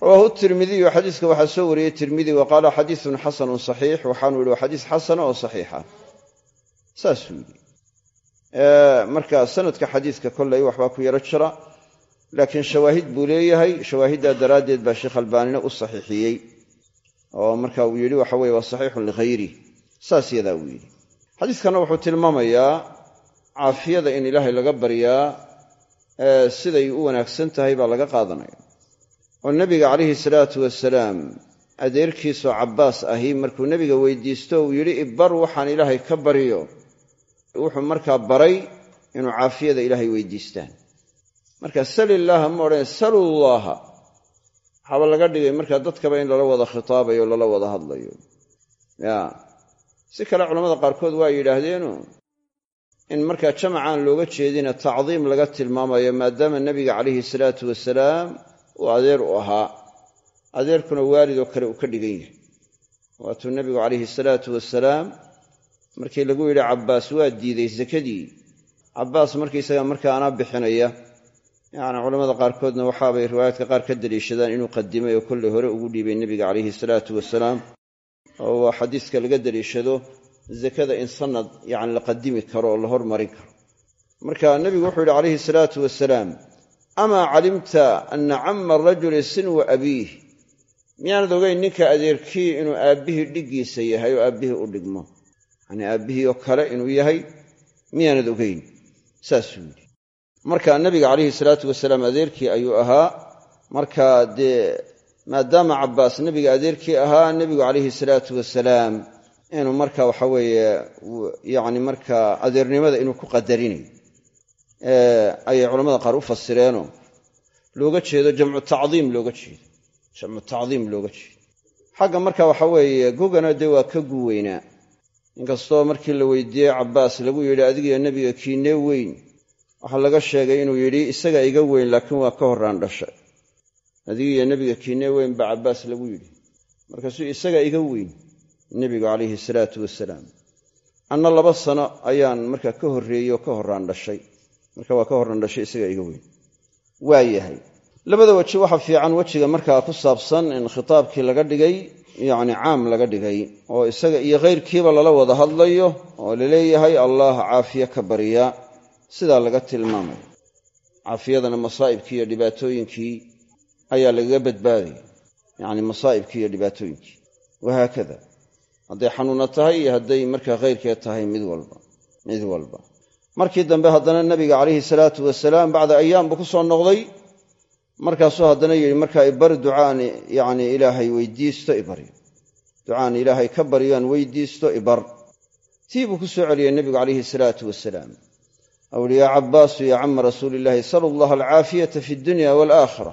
Rawaahu tirmidiyu xadiiska waxaa soo wariyey tirmidi wa xadiisun xasanun saxiix waxaanu yihi xadiis xasana oo saxiixa. Saasuu yidhi. Marka sanadka xadiiska kollay waxbaa ku yaro jira laakiin shawaahid buu leeyahay shawaahiddaa daraaddeed baa sheekh albaanina u saxiixiyey. Oo marka uu yidhi waxa weye waa saxiixun lighayri saas yadaa uu yidhi xadiiskana wuxuu tilmaamayaa caafiyada in ilaahay laga baryaa siday u wanaagsan tahay baa laga qaadanaya. Oo nebiga calayhi salaatu wasalaam adeerkiisoo cabbaas ahi markuu nebiga weydiisto uu yidhi ibar waxaan ilaahay ka baryo wuxuu markaa baray inuu caafiyada ilaahay weydiistaan. Marka salillaaha ma odhan salullaaha waxaaba laga dhigay markaa dadkaba in lala wada khitaabayo lala wada hadlayo. Ya si kale culamada qaarkood waa yidhaahdeenu in markaa jamacaan looga jeedina tacdiim laga tilmaamayo maadaama nebiga calayhi salaatu wasalaam uu adeer u ahaa. Adeerkuna waalidoo kale uu ka dhigan yahay. Waatuu nebigu calayhi salaatu wasalaam markii lagu yidhi cabbaas waa diiday sakadii cabbaas markaysaga markaa anaa bixinaya yacni culamada qaarkoodna waxaabay riwaayaadka qaar ka daliishadaan inuu qadimay oo kollay hore ugu dhiibay nebiga calayhi salaatu wasalaam oo waa xadiiska laga daliishado zakada in sanad yacni la qadimi karo oo la hormarin karo. Marka nebigu wuxuu yidhi calayhi salaatu wasalaam amaa calimta anna camma arajuli sinwa abiih? Miyaanad ogeyn ninka adeerkii inuu aabbihii dhiggiisa yahay oo aabbihii u dhigmo. Yacnii aabbihii oo kale inuu yahay miyaanad ogeyn. Saasuu yidhi. Marka nebiga calayhi salaatu wasalaam adeerkii ayuu ahaa. Marka dee maadaama cabbaas nebiga adeerkii ahaa nebigu calayhi salaatu wasalaam inuu marka waxa weeye yacni markaa adeernimada inuu ku qadarinayo ayay culamada qaar u fasireenoo looga jeedo jamcu tacdiim looga jeedo. Jamcu tacdiim looga jeedo. Xagga marka waxa weeye gogana dee waa ka guweynaa inkastoo markii la weydiiyey cabbaas lagu yidhi adigiyo nebiga kiinee weyn. Waxaa laga sheegay inuu yidhi isaga iga weyn laakiin waa ka horraan dhashay adigiyo nebiga kiinee weyn baa cabbaas lagu yidhi. Markaasuu isaga iga weyn nebigu calayhi salaatu wasalaam anna laba sano ayaan markaa ka horreeyey ka horraan dhashay. Marka waa ka horraan dhashay isaga iga weyn. Waa labada weji waxa fiican wejiga markaa ku saabsan in khitaabkii laga dhigay yacni caam laga dhigay oo isaga iyo khayrkiiba lala wada hadlayo oo la leeyahay allah caafiye ka barya sidaa laga tilmaamaya caafiyadana masaa'ibkii iyo dhibaatooyinkii ayaa lagaga badbaadaya yacni masaa'ibkii iyo dhibaatooyinkii. Wahaakada hadday xanuuna tahay iyo hadday markaa khayrkeed tahay mid walba mid walba. Markii dambe haddana nabiga calayhi salaatu wasalaam bacda ayaam buu ku soo noqday. Markaasuu haddana yidhi markaa ibar ducaan yacni ilaahay weydiisto ibaryo ducaan ilaahay ka baryoan weydiisto ibar tii buu ku soo celiyey nebigu calayhi salaatu wasalaam ihi yaa cabbaasu yaa cama rasuuliillaahi salu allaha alcaafiyata fi dunya waalaakhira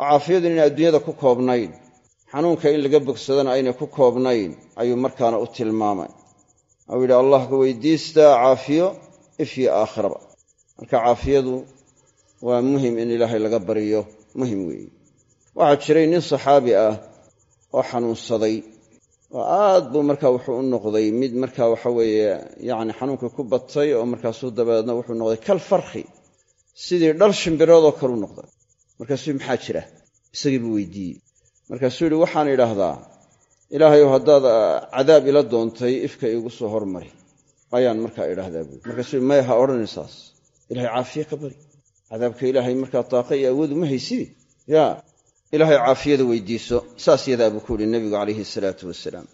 oo caafiyadu inay adduunyada ku koobnayn. Xanuunka in laga bogsadana aynay ku koobnayn ayuu markaana u tilmaamay. Yidhi allah ka weydiistaa caafiyo ifyo aakhiraba. Marka caafiyadu waa muhiim in ilaahay laga baryo muhiim weeye. Waxaa jiray nin saxaabi ah oo xanuunsaday oo aad buu markaa wuxuu u noqday mid markaa waxa weeye yacni xanuunkii ku batay oo markaasuu dabeedna wuxuu noqday kal farkhi sidii dhal shimbiroodoo kale u noqday markaasuu maxaa jira? Isagii buu weydiiyey. Markaasuu yidhi waxaan idhaahdaa ilaahayow haddaad cadaab ila doontay ifka iigu soo hormari. Ayaan markaa idhaahdaa buui markaasuu maya ha odhanaysaas ilahay caafiye ka bari. Cadaabka ilaahay markaa taaqa iyo awoodu ma haysidi yaa ilaahay caafiyada weydiiso. Saas yadaa buu ku yidhi nebigu calayhi salaatu wasalaam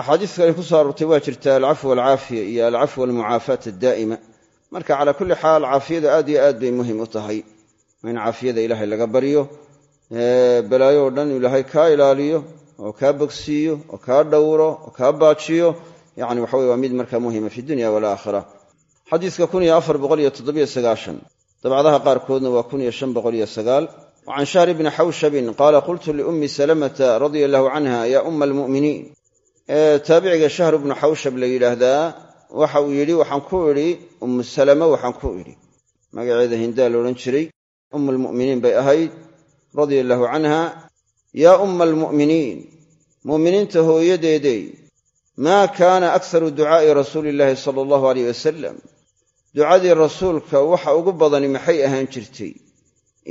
axaadiis kale ku aroortay waa jirta alcafw alcaafiya iyo alcafw almucaafaat addaa'ima marka calaa kulli xaal caafiyadu aad iyo aad bay muhiim u tahay in caafiyada ilaahay laga baryo balaayo oo dhan ilaahay kaa ilaaliyo oo kaa bogsiiyo oo kaa dhowro oo kaa baajiyo yani waxa weye waa mid markaa muhima fi dunya walaakhira xadiiska dabcadaha qaarkoodna waa wa can shahr bni xawshabin qaala qultu liummi salamata radia allahu canha ya umma almu'miniin. Taabiciga shahr bnu xawshab la yidhaahdaa waxa uu yidhi waxaan ku idhi ummu salama waxaan ku idhi. Magaceeda hindaa la odhan jiray umm almu'miniin bay ahayd radia allahu canha yaa umma almu'miniin mu'miniinta hooyadeedey maa kaana akharu ducaa'i rasuuli illaahi sala allahu aleyh wasalam ducadii rasuulka waxa ugu badani maxay ahaan jirtay?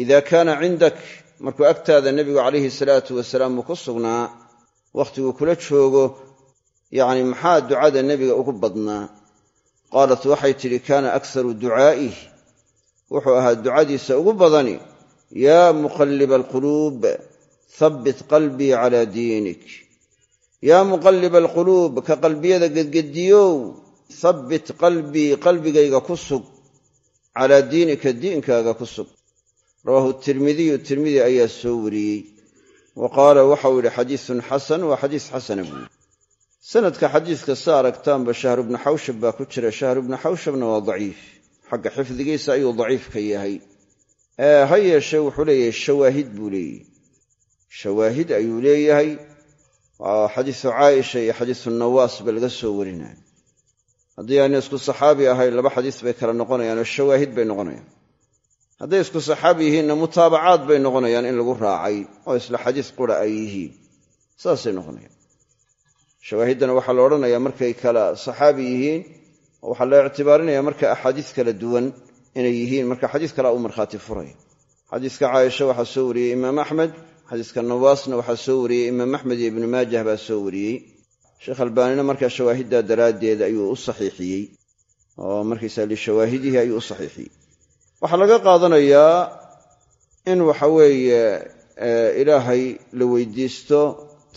Idaa kaana cindak markuu agtaada nebigu calayhi salaatu wasalaam uu ku sugnaa wakhtiguu kula joogo yacni maxaa ducada nebiga ugu badnaa? Qaalat waxay tidhi kaana akharu ducaa'ih wuxuu ahaa ducadiisa ugu badani yaa muqalliba alquluub habbit qalbii calaa diinik. Yaa muqalliba alquluub ka qalbiyada gedgediyow habbit qalbii qalbigayga ku sug calaa diinika diinkaaga ku sug. Rawaahu tirmidiyu tirmidi ayaa soo wariyey. Wa qaala waxau yidhi xadiisun xasan waa xadiis xasana buuri sanadka xadiiska sa aragtaanba shahru bnu xawshab baa ku jira. Shahru bnu xawshabna waa daciif xagga xifdigiisa ayuu daciifka yahay. Ha yeeshee wuxuu leeyahay shawaahid buu leeyahy shawaahid ayuu leeyahay. Xadiisu caaisha iyo xadiisu nawaas ba laga soo warinayo haddii aanay isku saxaabi ahayn laba xadiis bay kala noqonayaan oo shawaahid bay noqonayaan. Hadday isku saxaabi yihiinna mutaabacaad bay noqonayaan in lagu raacay oo isla xadiis qura ay yihiin. Saasay noqonayaan. Shawaahiddana waxaa la odhanayaa markay kala saxaabi yihiin waxaa la ictibaarinaya marka axaadiis kala duwan inay yihiin. Marka xadiis kalea u markhaati furaya. Xadiiska caaisha waxaa soo wariyey imaam axmed. Xadiiska nawaasna waxaa soo wariyey imaam axmed iyo ibnu maajah baa soo wariyey. Sheekh albaanina markaa shawaahiddaa daraaddeed ayuu u saxiixiyey. Oo markaysaa lishawaahidihi ayuu u saxiixiyey. Waxaa laga qaadanayaa in waxa weeye ilaahay la weydiisto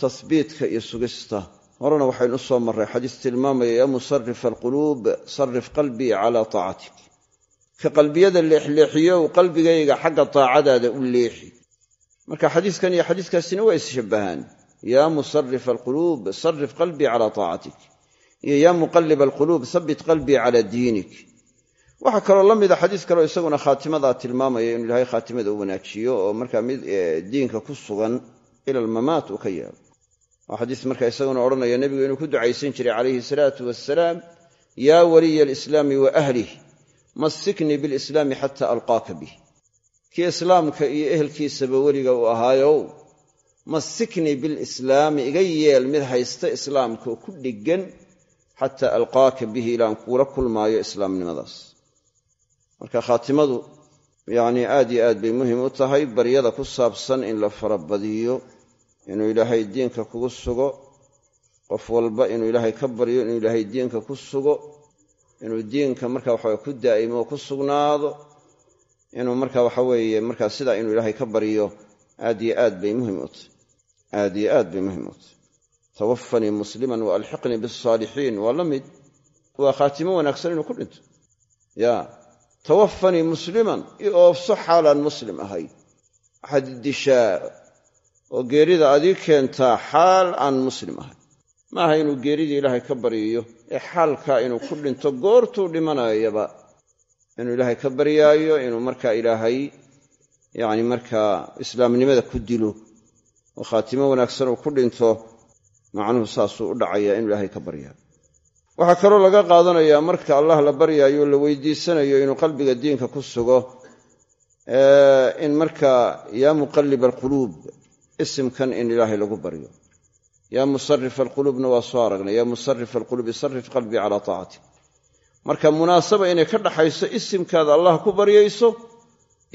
tasbiitka iyo sugista horena waxaynu u soo marray xadiis tilmaamaya yaa musarifa alquluub sarif qalbii calaa taacatik ka qalbiyada leexleexiyow qalbigayga xagga taacadaada u leexi. Marka xadiiskan iyo xadiiskaasina waa isshabbahaan yaa musarifa alquluub sarif qalbii calaa taacatik iyo yaa muqalliba alquluub habbit qalbii calaa diinik. Waxaa kaloo la mida xadiis kaleo isaguna khaatimadaa tilmaamaya inuu ilaahay khaatimada u wanaajiyo oo markaa mid diinka ku sugan ila almamaat uu ka yeelo waa xadiis marka isaguna odhanaya nebigu inuu ku ducaysan jiray calayhi salaatu wasalaam yaa waliya alislaami wa ahlih massiknii bilislaami xataa alqaaka bih. Kii islaamka iyo ehelkiisaba weliga uu ahaayow massiknii bilislaami iga yeel mid haysta islaamka oo ku dheggan xataa alqaaka bihi ilaan kuula kulmaayo islaamnimadaas. Marka khaatimadu yacnii aad iyo aad bay muhiim u tahay baryada ku saabsan in la farabadiyo inuu ilaahay diinka kugu sugo qof walba inuu ilaahay ka baryo inuu ilaahay diinka ku sugo inuu diinka marka waxawe ku daa'imo ku sugnaado inuu marka waxa weeye markaa sidaa inuu ilaahay ka baryo aad yo aad bay muhiim u tahay. Aad yo aad bay muhiim u tahay. Tawafanii musliman wa alxiqnii bisaalixiin waa la mid. Waa khaatimo wanaagsan inuu ku dhinto. Ya tawafanii musliman i oofso xaalaan muslim ahay. Waxaad oo geerida adii keentaa xaal aan muslim ahay maaha inuu geeridii ilaahay ka baryayo ee xaalkaa inuu ku dhinto goortuu dhimanayaba. Inuu ilaahay ka baryaayo inuu markaa ilaahay yacni markaa islaamnimada ku dilo oo khaatimo wanaagsan uu ku dhinto macnuhu saasuu u dhacayaa inuu ilaahay ka baryaayo waxaa kaloo laga qaadanayaa marka allah la baryaayo o la weydiisanayo inuu qalbiga diinka ku sugo in markaa yaa muqalliba alquluub isimkan in ilaahay lagu baryo. Yaa musarifa alquluubna waa soo aragnay. Yaa musarifa alquluubi sarif qalbii calaa taacatik marka munaasaba inay ka dhaxayso isimkaada allah ku baryayso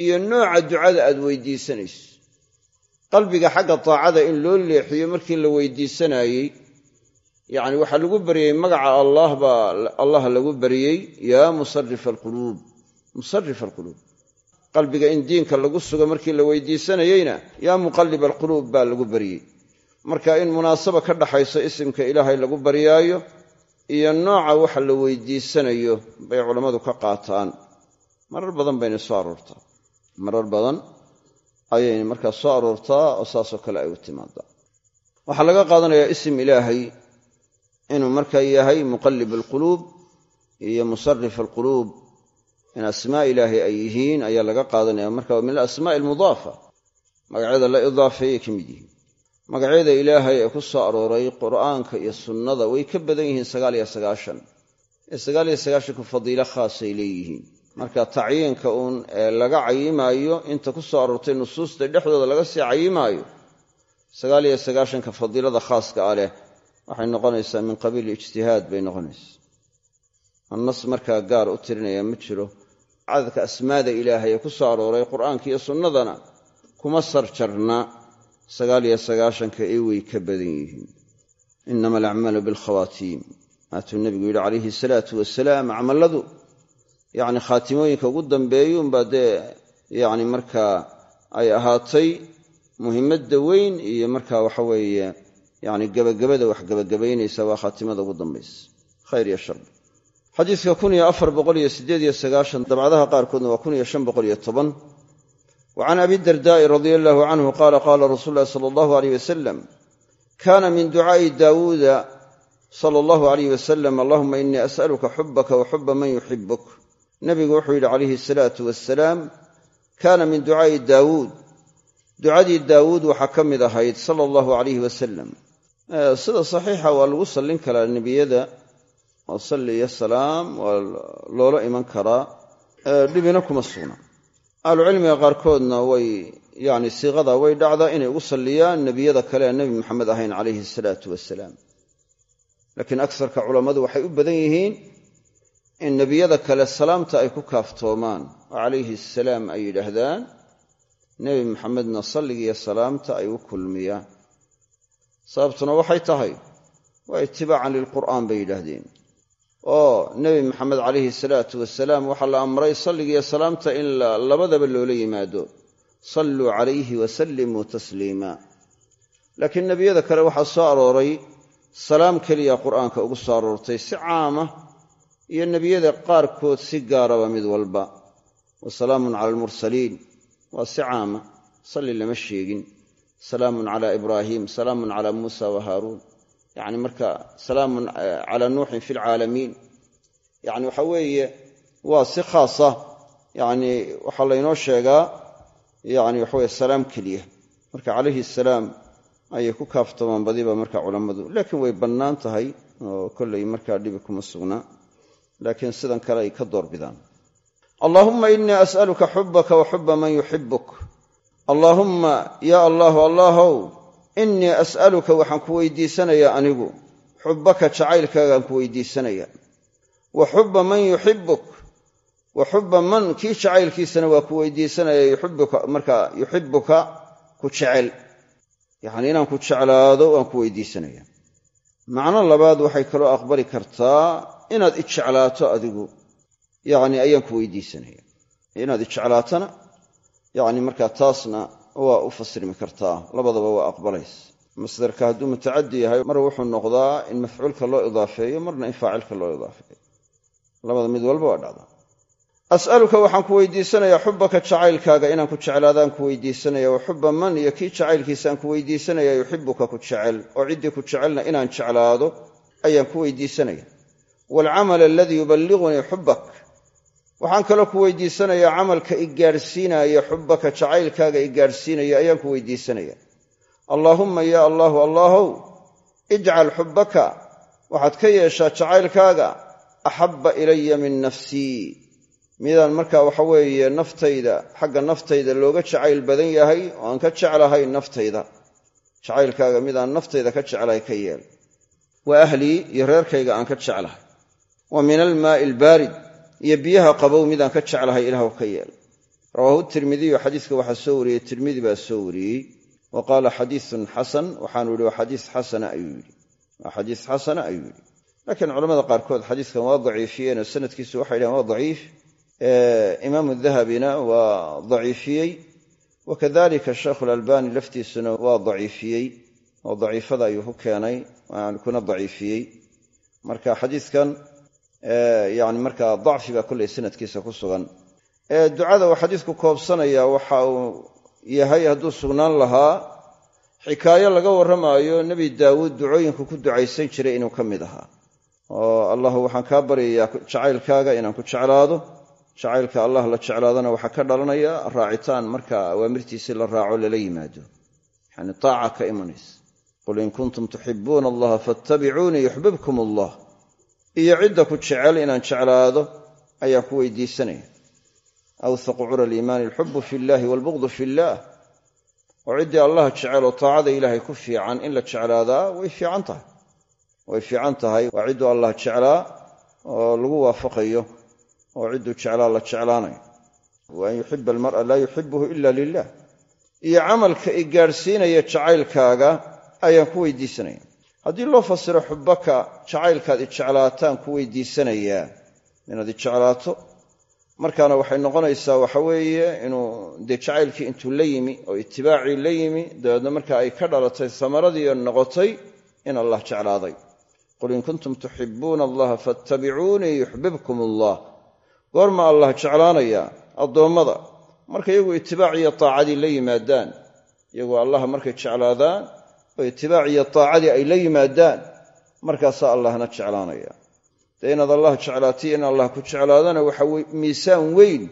iyo nooca ducada aad weydiisanayso. Qalbiga xagga taacada in loo leexiyo markii la weydiisanaayey yacni waxaa lagu baryey magaca allah baa allah lagu baryey yaa musarifa alquluub musarifa alquluub qalbiga in diinka lagu sugo markii la weydiisanayeyna yaa muqalliba alquluub baa lagu baryey marka in munaasaba ka dhaxayso isimka ilaahay lagu baryaayo iyo nooca waxa la weydiisanayo bay culammadu ka qaataan. Marar badan bayna soo aroortaa. Marar badan ayayna markaa soo aroortaa oo saasoo kale ay u timaadaa waxaa laga qaadanayaa isim ilaahay inuu markaa yahay muqallib alquluub iyo musarif alquluub in asmaa ilaahay ay yihiin ayaa laga qaadanaya. Marka waa min alasmaa'i almudaafa. Magacyada la idaafeeyay ka mid yihiin. Magacyada ilaahay ee ku soo arooray qur'aanka iyo sunnada way ka badan yihiin sagaal iyo sagaashan. Ee sagaal iyo sagaashanku fadiilo khaasay leeyihiin. Marka tacyiinka uun laga cayimaayo inta ku soo aroortay nusuusta dhexdooda laga sii cayimaayo sagaal iyo sagaashanka fadiilada khaaska ah leh waxay noqonaysaa min qabiili ijtihaad bay noqonaysaa annas markaa gaar u tirinaya ma jiro. Cadadka asmaada ilaahay ee ku soo arooray qur'aanka iyo sunnadana kuma sarjarna sagaal iyo sagaashanka ee way ka badan yihiin. Inama alacmaalu bilkhawaatiim maatuu nebigu yidhi calayhi salaatu wasalaam acmalladu yacni khaatimooyinka ugu dambeeyuunbaa dee yacni markaa ay ahaatay muhimmadda weyn iyo markaa waxa weeye yacni gebagabada wax gebagabaynaysa waa khaatimada ugu dambaysa sagaashan dabcadaha qaarkoodna waa wa can abi dardaa'i radia allahu canhu qaala qaala rasuulu ulahi sala allahu aleyh wasalam kaana min ducaa'i daawuuda sala allahu alayh wasalam allahuma inii as'aluka xubaka wa xuba man yuxibuk nebigu wuxuu yidhi calayhi asalaatu wasalaam kaana min ducaa'i daawuud. Ducadii daawuud waxaa ka mid ahayd sala allahu alayhi wasalam sida saxiixa waa lagu sallin karaa nebiyada oo salli iyo salaam waa loola iman karaa dhibina kuma sugna ahlucilmiga qaarkoodna way yani siiqada way dhacdaa inay ugu salliyaan nebiyada kale nebi maxamed ahayn calayhi asalaatu wasalaam laakiin agsarka culammadu waxay u badan yihiin in nebiyada kale salaamta ay ku kaaftoomaan. Oo calayhi asalaam ay yidhaahdaan nebi maxamedna salligiiyo salaamta ay u kulmiyaan. Sababtuna waxay tahay waa itibaacan lilqur'aan bay yidhaahdeen oo nebi maxamed calayhi salaatu wasalaam waxaa la amray salligiiyo salaamta in labadaba loola yimaado. Salluu calayhi wasallimuu tasliima. Laakiin nebiyada kale waxaa soo arooray salaam keliya qur'aanka ugu soo aroortay si caama iyo nebiyada qaarkood si gaaraba mid walba. Wa salaamun cala almursaliin waa si caama salli lama sheegin. Salaamun cala ibraahiim salaamun cala muusa wa haaruun yacni marka salaamun cala nuuxin fi lcaalamiin yacni waxa weeye waa si khaasa. Yacni waxaa laynoo sheegaa yacni waxaweye salaam keliya. Marka calayhi asalaam ayay ku kaaftamaan badiba markaa culammadu. Laakiin way bannaan tahay oo kollay markaa dhibi kuma sugnaa laakiin sidan kale ay ka doorbidaan allaahumma innii as'aluka xubbaka wa xubba man yuxibbuk allaahumma yaa allaahu allaahow innii as'aluka waxaan ku weydiisanayaa anigu. Xubbaka jacaylkaagaan ku weydiisanaya wa xubba man yuxibbuk. Wa xubba man kii jacaylkiisana waa ku weydiisanaya yuxibuka markaa yuxibuka ku jecel. Yacnii inaan ku jeclaado waan ku weydiisanaya macno labaad waxay kaloo aqbali kartaa inaad ijeclaato adigu. Yacni ayaan ku weydiisanaya inaad ijeclaatana yacni markaa taasna waa u fasirmi kartaa. Labadaba waa aqbalays. Masdarka hadduu mutacadi yahay mar wuxuu noqdaa in mafcuulka loo idaafeeyo marna in faacilka loo idaafeeyo. Labada mid walba waa dhacdaa as'aluka waxaan ku weydiisanayaa xubbaka jacaylkaaga inaan ku jeclaadaan ku weydiisanaya wa xubba man iyo kii jacaylkiisaan ku weydiisanaya yuxibuka ku jecel oo ciddii ku jecelna inaan jeclaado ayaan ku weydiisanaya. Waalcamal aladii yuballigunii xubbak waxaan kaloo ku weydiisanayaa camalka i gaadhsiinaya xubbaka jacaylkaaga i ayaan ku weydiisanaya allaahumma yaa allaahu allaahow ijcal xubbaka. Waxaad ka yeeshaa jacaylkaaga axabba ilaya min nafsii midaan markaa waxa weeye naftayda xagga naftayda looga jacayl badan yahay oo aan ka jeclahay naftayda. Jacaylkaaga midaan naftayda ka jeclahay ka yeel. Wa ahlii iyo reerkayga aan ka jeclahay. Wa min almaa'i albaarid iyo biyaha qabow midaan ka jeclahay ilaahw ka yeel rawaahu tirmidiyu xadiiska waxaa soo wariyey tirmidi baa soo wariyey wa qaala xadiisun xasan waxaanu yidhi waa xadiis xasana ayuu yidhi. Waa xadiis xasana ayuu yidhi. Laakiin culamada qaarkood xadiiskan waa daciifiyeenoo sanadkiisu waxay dhahen waa daciif. Imaamu dahabina waa daciifiyey wa kadalika lalbani laftiisuna waa daciifiyey oo daciifada ayuu ku keenay kuna daciifiyey. Marka xadiiskan yani markaa dacfi baa kolley sanadkiisa ku sugan. Ducada uu xadiisku koobsanaya waxa uu yahay hadduu sugnaan lahaa xikaayo laga warramaayo nebi daawuud ducooyinku ku ducaysan jiray inuu ka mid ahaa. Oo allahu waxaan kaa baryayaa jacaylkaaga inaan ku jeclaado. Jacaylka allah la jeclaadana waxaa ka dhalanaya raacitaan marka awaamirtiisii la raaco lala yimaado. Yani taaca ka imanaysa. Qul in kuntum tuxibuuna allaha fattabicuunii yuxbibkum allah iyo cidda ku jecel inaan jeclaado ayaan ku weydiisanaya. Awthaqu cura aliimaani alxubu fi illahi waalbuqdu fi illaah oo ciddii allah jecel oo taacada ilaahay ku fiican in la jeclaadaa way fiican tahay. Way fiican tahay waa cidduu allah jeclaa oo lagu waafaqayo oo cidduu jeclaa la jeclaanayo wa an yuxiba almar'a laa yuxibuhu ila lilah iyo camalka i gaadhsiinaya jacaylkaaga ayaan ku weydiisanaya haddii loo fasiro xubbaka jacaylkaad i jeclaataan ku weydiisanayaa inaad i jeclaato markaana waxay noqonaysaa waxa weeye inuu dee jacaylkii intuu la yimi oo itibaacii la yimi dabeedna marka ay ka dhalatay samaradii noqotay in allah jeclaaday. Qul in kuntum tuxibuuna allaha fattabicuunii yuxbibkum allah goorma allah jeclaanaya addoommada. Marka iyagu itibaac iyo taacadii la yimaadaan iyagu allaha markay jeclaadaan oo itibaac iyo taacadii ay la yimaadaan markaasaa allahna jeclaanaya. Dee inaad allah jeclaatiyo in allah ku jeclaadana waxa miisaan weyn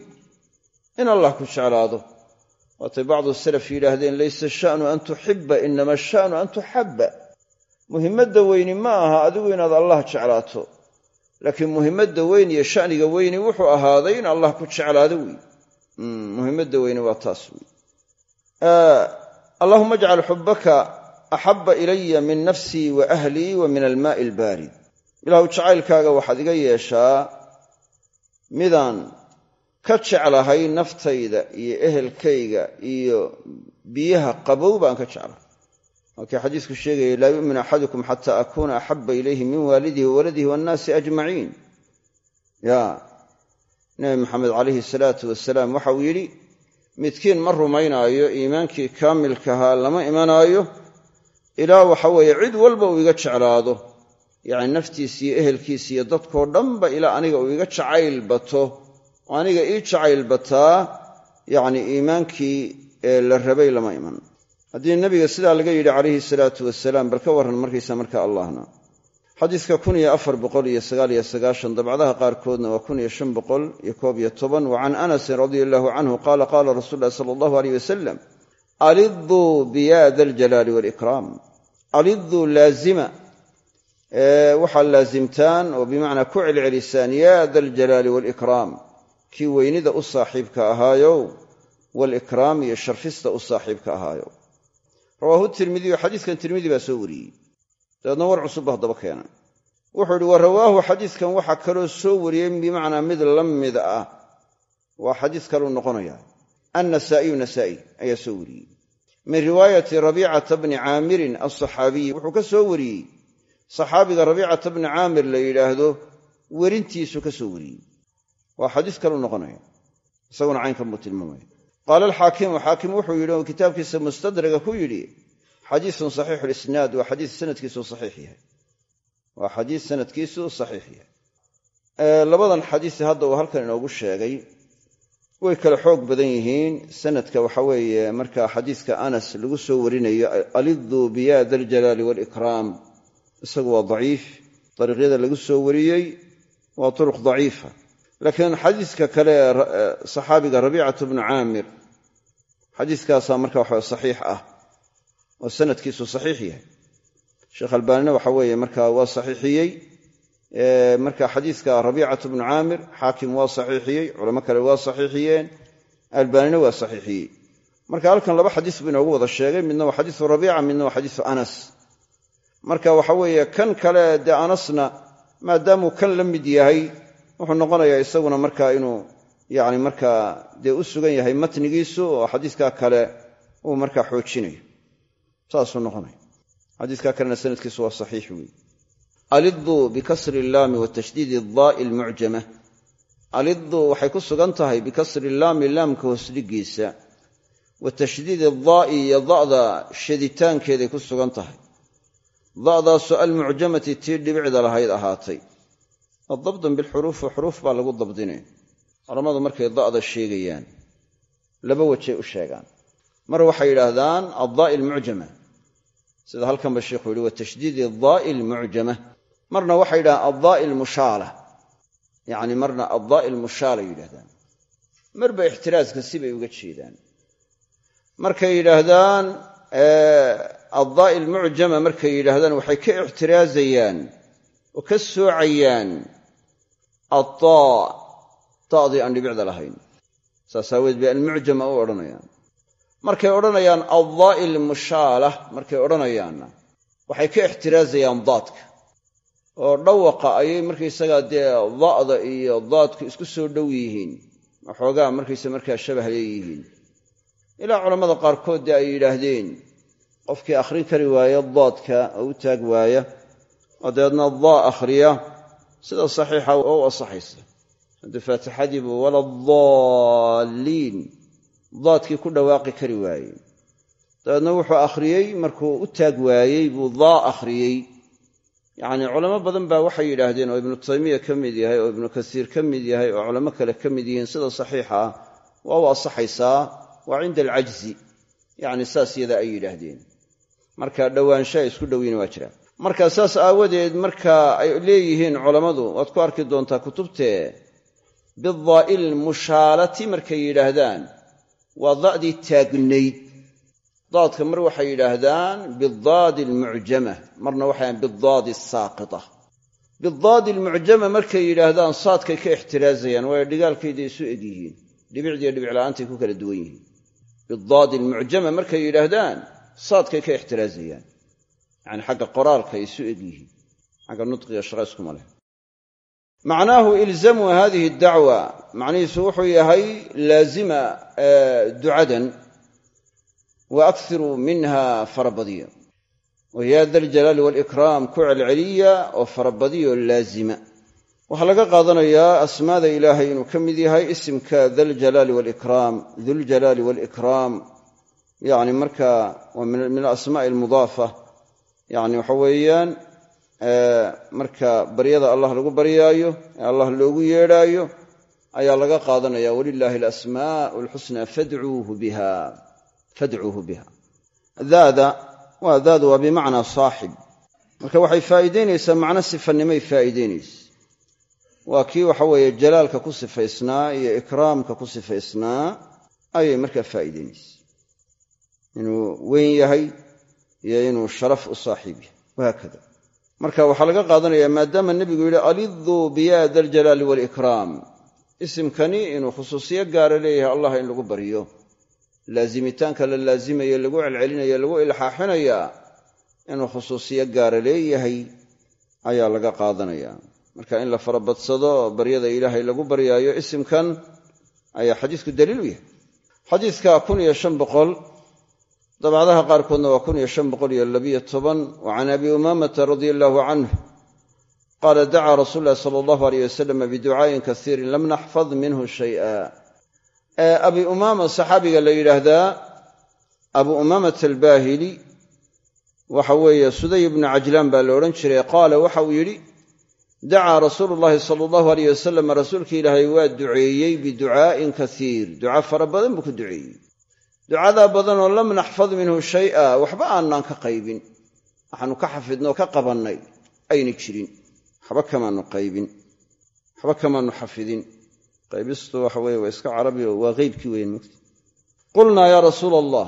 in allah ku jeclaado. Waatay bacdu salaf yidhaahdeen laysa sha'nu an tuxiba inama sha'nu an tuxabba muhimmadda weyni ma aha adigu inaad allah jeclaato. Laakiin muhimmadda weyn iyo shaniga weyni wuxuu ahaaday in allah ku jeclaado axabba ilaya min nafsii wa ahlii wa min almaa'i albaarid ilaahu jacaylkaaga waxaad iga yeeshaa midaan ka jeclahay naftayda iyo ehelkayga iyo biyaha qabow baan ka jeclahay waakii xadiisku sheegaya laa yu'min axadukum xata akuuna axabba ilayhi min waalidihi wawaladihi waannaasi ajmaciin ya nebi maxamed calayhi salaatu wasalaam waxa uu yidhi midkiin ma rumaynaayo iimaankii kaamilkahaa lama imanaayo ilaa waxa weeye cid walba uu iga jeclaado. Yacni naftiis iyo ehelkiis iyo dadkoo dhanba ilaa aniga uu iga jacayl bato. Oo aniga ii jacayl bataa yacni iimaankii la rabay lama iman. Haddii nebiga sidaa laga yidhi calayhi salaatu wasalaam bal ka warran markaysa marka allahna. Xadiiska dabcdaha qaarkoodna waa kun iyo shan boqol iyo koob iyo toban. Wa can anasin radia allahu canhu qaala qaala rasuulu llahi sala allahu aleyh wasalam aliduu biya da aljalaali waalikraam aliduu laazima waxaa laasimtaan oo bimacnaa ku celcelisaan yaa da aljalaali waalikraam kii weynida u saaxiibka ahaayow waalikraam iyo sharfista u saaxiibka ahaayow rawaahu tirmidiyu xadiiskan tirmidi baa soo wariyey. Dabeedna war cusubba haddaba keenay. Wuxuu idhi wa rawaahu xadiiskan waxaa kaloo soo wariyey bimacnaa mid la mid ah. Waa xadiis kaluu noqonaya annasaa'iyu nasaa'i ayaa soo wariyey min riwaayati rabiicata bni caamirin alsaxaabiyi wuxuu ka soo wariyey. Saxaabiga rabiicata bni caamir la yidhaahdo werintiisu ka soo wariyey. Waa xadiis kaluu noqonaya isaguna caynkan buu tilmaamaya. Qaala alxaakimu xaakim wuxuu yidhi oo kitaabkiisa mustadraga ku yidhi xadiisun saxiixu lisnaad waa xadiis sanadkiisu saxiix yahay. Waa xadiis sanadkiisu saxiix yahay. Labadan xadiisi hadda uu halkan inoogu sheegay way kala xoog badan yihiin. Sanadka waxa weeye marka xadiiska anas lagu soo warinayo aliduu biya da aljalaali waalikraam isagu waa daciif. Dariiqyada lagu soo wariyey waa turuq daciifa. Laakiin xadiiska kale saxaabiga rabiicatu bnu caamir xadiiskaasaa marka waxa saxiix ah oo sanadkiisu saxiix yahay. Sheekh albaanina waxa weeye marka waa saxiixiyey marka xadiiska rabiicatu bnu caamir xaakim waa saxiixiyey culamo kale waa saxiixiyeen albaanina waa saxiixiyey. Marka halkan laba xadiis buu inoogu wada sheegay midna waa xadiisu rabiica midna waa xadiisu anas. Marka waxa weeye kan kale dee anasna maadaamuu kan la mid yahay wuxuu noqonayaa isaguna marka inuu yani markaa dee u sugan yahay matnigiisu oo xadiiska kale uu markaa xoojinayo. Saasuu noqonaya. Xadiiska kalena sanadkiisu waa saxiix weeye aliduu bikasri illaami wa tashdiidi daai lmucjama aliduu waxay ku sugan tahay bikasri illaami laamka hoosdhigiisa wa tashdiidi daa'i iyo da'da shaditaankeeday ku sugan tahay. Da'daasoo almucjamati tii dhibicda lahayd ahaatay. Adabdan bilxuruufi xuruuf baa lagu dabdinay culammadu markay da'da sheegayaan laba wejay u sheegaan. Mar waxay yidhaahdaan addaa'i almucjama sida halkanba sheikhu yihi wa tashdiidi daa'i almucjama marna waxay yidhahdaan addaa'i almushaala yacni marna addaa'i almushaala yidhahdaan marba ixtiraaska sibay uga jeedaan. Markay yidhaahdaan addaa'i almucjama markay yidhaahdaan waxay ka ixtiraazayaan oo ka soocayaan addaa da'dii aan dhibicda lahayn. Saas aaweed bay almucjama u odhanayaan. Markay odhanayaan addaa'i almushaalah markay odhanayaanna waxay ka ixtiraazayaan daadka oo dhawaqa ayay markaysagaa dee da'da iyo daadku isku soo dhow yihiin. Waxoogaa markaysa markaa shabah leeyihiin ilaa culammada qaarkood dee ay yidhaahdeen qofkii akhrin kari waaya daadka oo u taag waaya oo dabeedna daa akhriya sida saxiixa oo u asaxaysa haddii faatixadiibu waladaalliin daadkii ku dhawaaqi kari waayey. Dabeedna wuxuu akhriyey markuu u taag waayey buu daa akhriyey yacnii culamo badan baa waxay yidhaahdeen oo ibnu taymiya ka mid yahay oo ibnu kasiir ka mid yahay oo culamo kale ka mid yihiin sida saxiixa ah waa u asaxaysaa waa cinda alcajzi yacni saas yada ay yidhaahdeen. Marka dhowaansha ay isku dhowiin waa jiraan marka saas aawadeed marka ay leeyihiin culammadu waad ku arki doontaa kutubtee bidaa'i lmushaalati markay yidhaahdaan waa da'dii taagnayd daadka mar waxay yidhaahdaan bidaadi almucjama marna waxay bidaadi asaaqita bidaadi almucjama markay yidhaahdaan saadkay ka ixtiraazayaan waayo dhigaalkayday isu eg yihiin. Dhibicdiiyo dhibicla'aantay ku kala duwan yihiin. Bidaadi almucjama markay yidhaahdaan saadkay ka ixtiraazayaan. Yacni xagga qoraalka ay isu eg yihiin. Xagga nudqiga shaqa iskuma leh. Macnaahu ilzamu hadihi dacwa. Macnihiisu wuxuu yahay laazima ducadan wa akhiruu minha farabadiya wahiya da aljalaali waalikraam ku celceliya oo farabadiyo laazima waxaa laga qaadanayaa asmaada ilaahay inuu ka mid yahay isimka daljalaali waalikraam duljalaali waalikraam yacni marka waa min alasmaa'i almudaafa yacni waxa weeyaan marka baryada allah lagu baryaayo ee allah loogu yeedhaayo ayaa laga qaadanaya walilaahi alasmaa'u alxusnaa fadcuuhu biha fadcuuhu biha. Daada waa daadu waa bimacnaa saaxib. Marka waxay faa'iidaynaysaa macno sifanimay faa'iidaynaysa. Waa kii waxa weeye jalaalka ku sifaysnaa iyo ikraamka ku sifaysnaa ayay markaa faa'iidaynaysa. Inuu weyn yahay iyo inuu sharaf u saaxiib yahay. Wahaakada marka waxaa laga qaadanayaa maadaama nebigu yidhi aliduu biya da aljalaali waalikraam isimkani inuu khusuusiyo gaara leeyahay allah in lagu baryo laazimitaanka la laazimayo lagu celcelinayo lagu ilxaaxinayaa inuu khusuusiyo gaara leeyahay ayaa laga qaadanayaa marka in la farabadsado baryada ilaahay lagu baryaayo isimkan ayaa xadiisku daliil u yahay. Boqol dabcadaha qaarkoodna waa kun iyo shan boqol iyo labiyo wa can abi umaamata radia allaahu canh qaala dacaa rasuulu llahi sala allahu aleyh wasalam biducaa'in kasiirin lam naxfad minhu shay'a abi umaama saxaabiga la yidhaahdaa abu umaamata albaahili waxa weeye suday ibnu cajlaan baa la odhan jiray qaala waxa uu yidhi dacaa rasuulu llahi sala allahu aleyh wasalam rasuulka ilaahay waa duceeyey biducaa'in kasiir duca fara badan buu ku duceeyey. Ducadaa badanoo lam naxfad minhu shay'a waxba aanaan ka qaybin. Waxaanu ka xafidnoo ka qabannay ayna jirin. Waxba kamaanu xafidin qaybistu waxa weye waa iska carabi oo waa qeybkii weyn mogta qulnaa yaa rasuula allah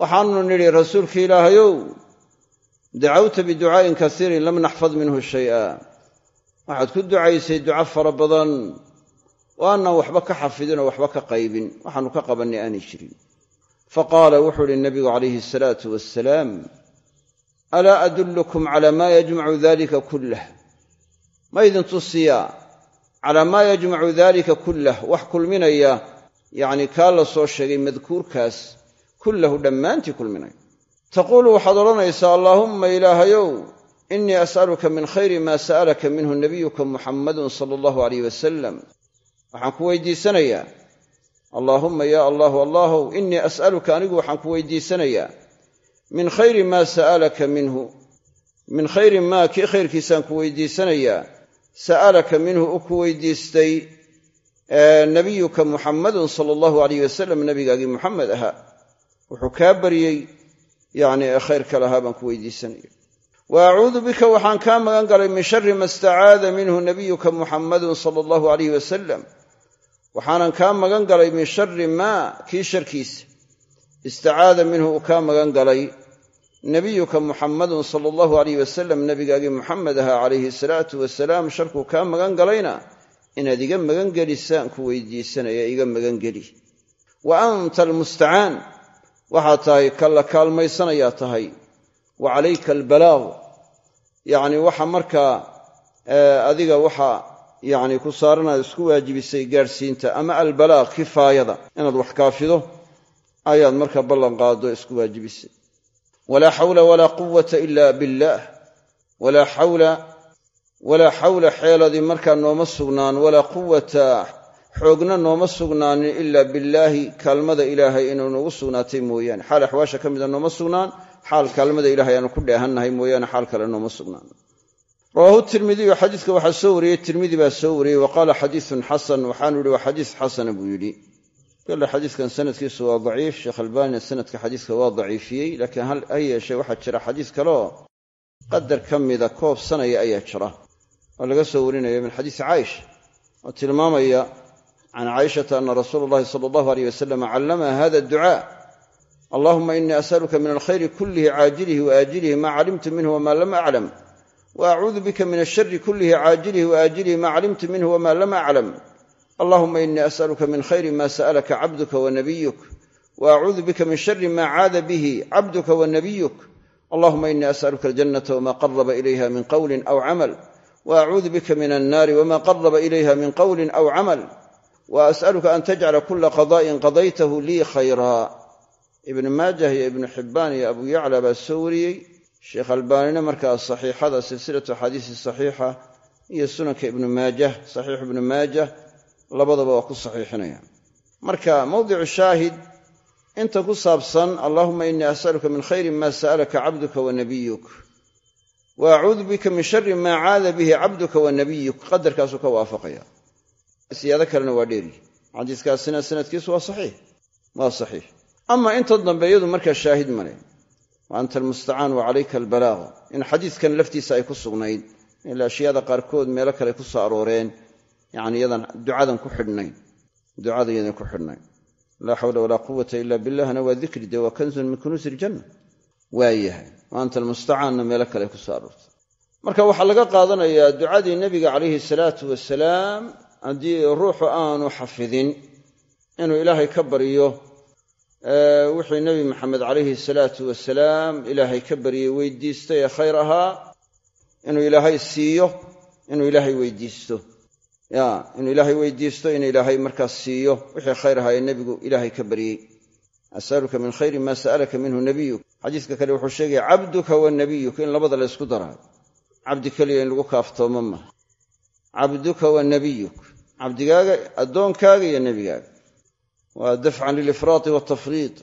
waxaanu nidhi rasuulka ilaahayow dacawta biducaa'in kasiirin lam naxfad minhu shay'a. Waxaad ku ducaysay duco fara badan oo aanaan waxba ka xafidinoo waxba ka qaybin. Waxaanu ka qabannay aanay jirin. Faqaala wuxuu ihi nabigu calayhi asalaatu wassalaam alaa adullukum calaa maa yajmacu dalika kullah ma idin tusiyaa calaa maa yajmacu dalika kullah wax kulminaya yacni kaa la soo sheegay madkuurkaas kullahu dhammaantii kulminaya. Taquulu waxaad odhanaysaa allaahumma ilaahayow innii as'aluka min khayri maa sa'alaka minhu nabiyuka muxammadun sala allahu alayh wasalam waxaan ku weydiisanayaa allaahumma yaa allahu allahow innii as'aluka anigu waxaan ku weydiisanayaa min khayri maa sa'alaka minhu min khayri maa kii khayrkiisaan ku weydiisanayaa sa'alaka minhu u ku weydiistay nabiyuka muxammadun sala allahu alayh wasalam nabigaagii muxamed ahaa wuxuu kaa baryey yacni ee khayrka lahaa baan ku weydiisanaya wa acuudu bika waxaan kaa magan galay min shari ma istacaada minhu nabiyuka muxammadun sala allahu alayh wasalam waxaanan kaa magan galay min shari maa kii sharkiisa istacaada minhu uu kaa magan galay nabiyuka muxammadun sala allahu alayh wasalam nabigaagii muxamed ahaa calayhi salaatu wasalaam sharkuu kaa magan galayna inaad iga magangelisaan ku weydiisanaya iga magangeli wa anta almustacaan waxaad tahay ka kaalmaysanayaa tahay. Wa calayka albalaaq yacni waxa markaa adiga waxa yacni ku saaranaad isku waajibisay gaadhsiinta ama albalaaq kifaayada. Inaad wax kaafido ayaad markaa ballan qaado isku waajibisay walaa xawla walaa quwata ila billaah walaa xawla walaa xawla xeeladii markaa nooma sugnaan walaa quwata xoogna nooma sugnaanin ilaa billaahi kaalmada ilaahay inuu noogu sugnaatay mooyaane xaal axwaasha ka mida nooma sugnaan xaal kaalmada ilahay aanu ku dheehannahay mooyaane xaal kale nooma sugnaan rawaahu tirmidiyu xadiiska waxaa soo wariyey tirmidi baa soo wariyey wa qaala xadiisun xasan waxaanu yihi waa xadiis xasana buu yidhi kale xadiiskan sanadkiisu waa daciif. Sheekh albaanina sanadka xadiiska waa daciifiyey laakiin ha yeeshee waxaa jira xadiis kaleoo qadar ka mida koobsanaya ayaa jira. Oo laga soo warinaya min xadiisi caaisha oo tilmaamaya can caaishata ana rasuula allahi sala allahu aleyh wasalam callamaha hada adducaa allahuma inii as'aluka min alkhayri kullihi caajilihi waaajilihi maa calimtu minhu wama lam aclam wa acuudu bika min ashari kullihi caajilihi waaajilihi maa calimtu minhu wama lam aclam allahuma inii as'aluka min khayri ma sa'alaka cabduka wanabiyuk wa acuudu bika min shari ma caada bihi cabduka wanabiyuk allahuma inii as'aluka aljannata wma qaraba ilayha min qowlin aw camal wa acuudu bika min annaari wma qaraba ilayha min qowlin aw camal wa as'aluka an tajcala kula qada'in qadaytahu lii khayraa ibnu maajah iyo ibnu xibbaan iyo abu yacla baa soo wariyey. Sheekh albaanina markaa saxiixada silsilatu axaadiisi saxiixa iyo sunanka ibnu maajah saxiixu ibnu maajah labadaba waa ku saxiixinaya. Marka mawdicu shaahid inta ku saabsan allahuma inii as'aluka min khayri ma sa'alaka cabduka wa nabiyuk wa bika min shari maa caada bihi cabduka wa nabiyuk. Qadarkaasuu ka waafaqaya. Siyaado kalena waa dheeri. Xadiiskaasina sanadkiisu waa saxiix. Waa saxiix. Ama inta dambe iyadu markaa shaahid male wa anta almustacaan wa calayka albalaaq in xadiidkan laftiisa ay ku sugnayd ila ashyaada qaarkood meelo kale ku soo arooreen yani yadan ducadan ku xidhnayn. Ducada yadan ku xidhnayn. Laa xawla walaa quwata ila billahna waa dikri dee waa kanzun min kunuusi iljanna waa yahay. Wa anta almustacaanna meelo kale ku soo marka waxaa laga qaadanayaa ducadii nebiga calayhi salaatu wasalaam haddii ruuxu aanu xafidin inuu ilaahay ka baryo wixii nebi maxamed calayhi salaatu wasalaam ilaahay ka baryey weydiistay ee khayr ahaa inuu ilaahay siiyo inuu ilaahay weydiisto ya inuu ilaahay weydiisto in ilaahay markaas siiyo wixii khayr ahaa ee nebigu ilaahay ka baryey asaluka min khayri maa sa'alaka minhu nabiyuk. Xadiiska kale wuxuu sheegaya cabduka wa nabiyuk in labada la ysku daraayo cabdi keliya in lagu kaaftoomo maha. Cabduka wa nabiyuk cabdigaaga addoonkaaga iyo nebigaaga. Waa dafcan lilifraati waltafriid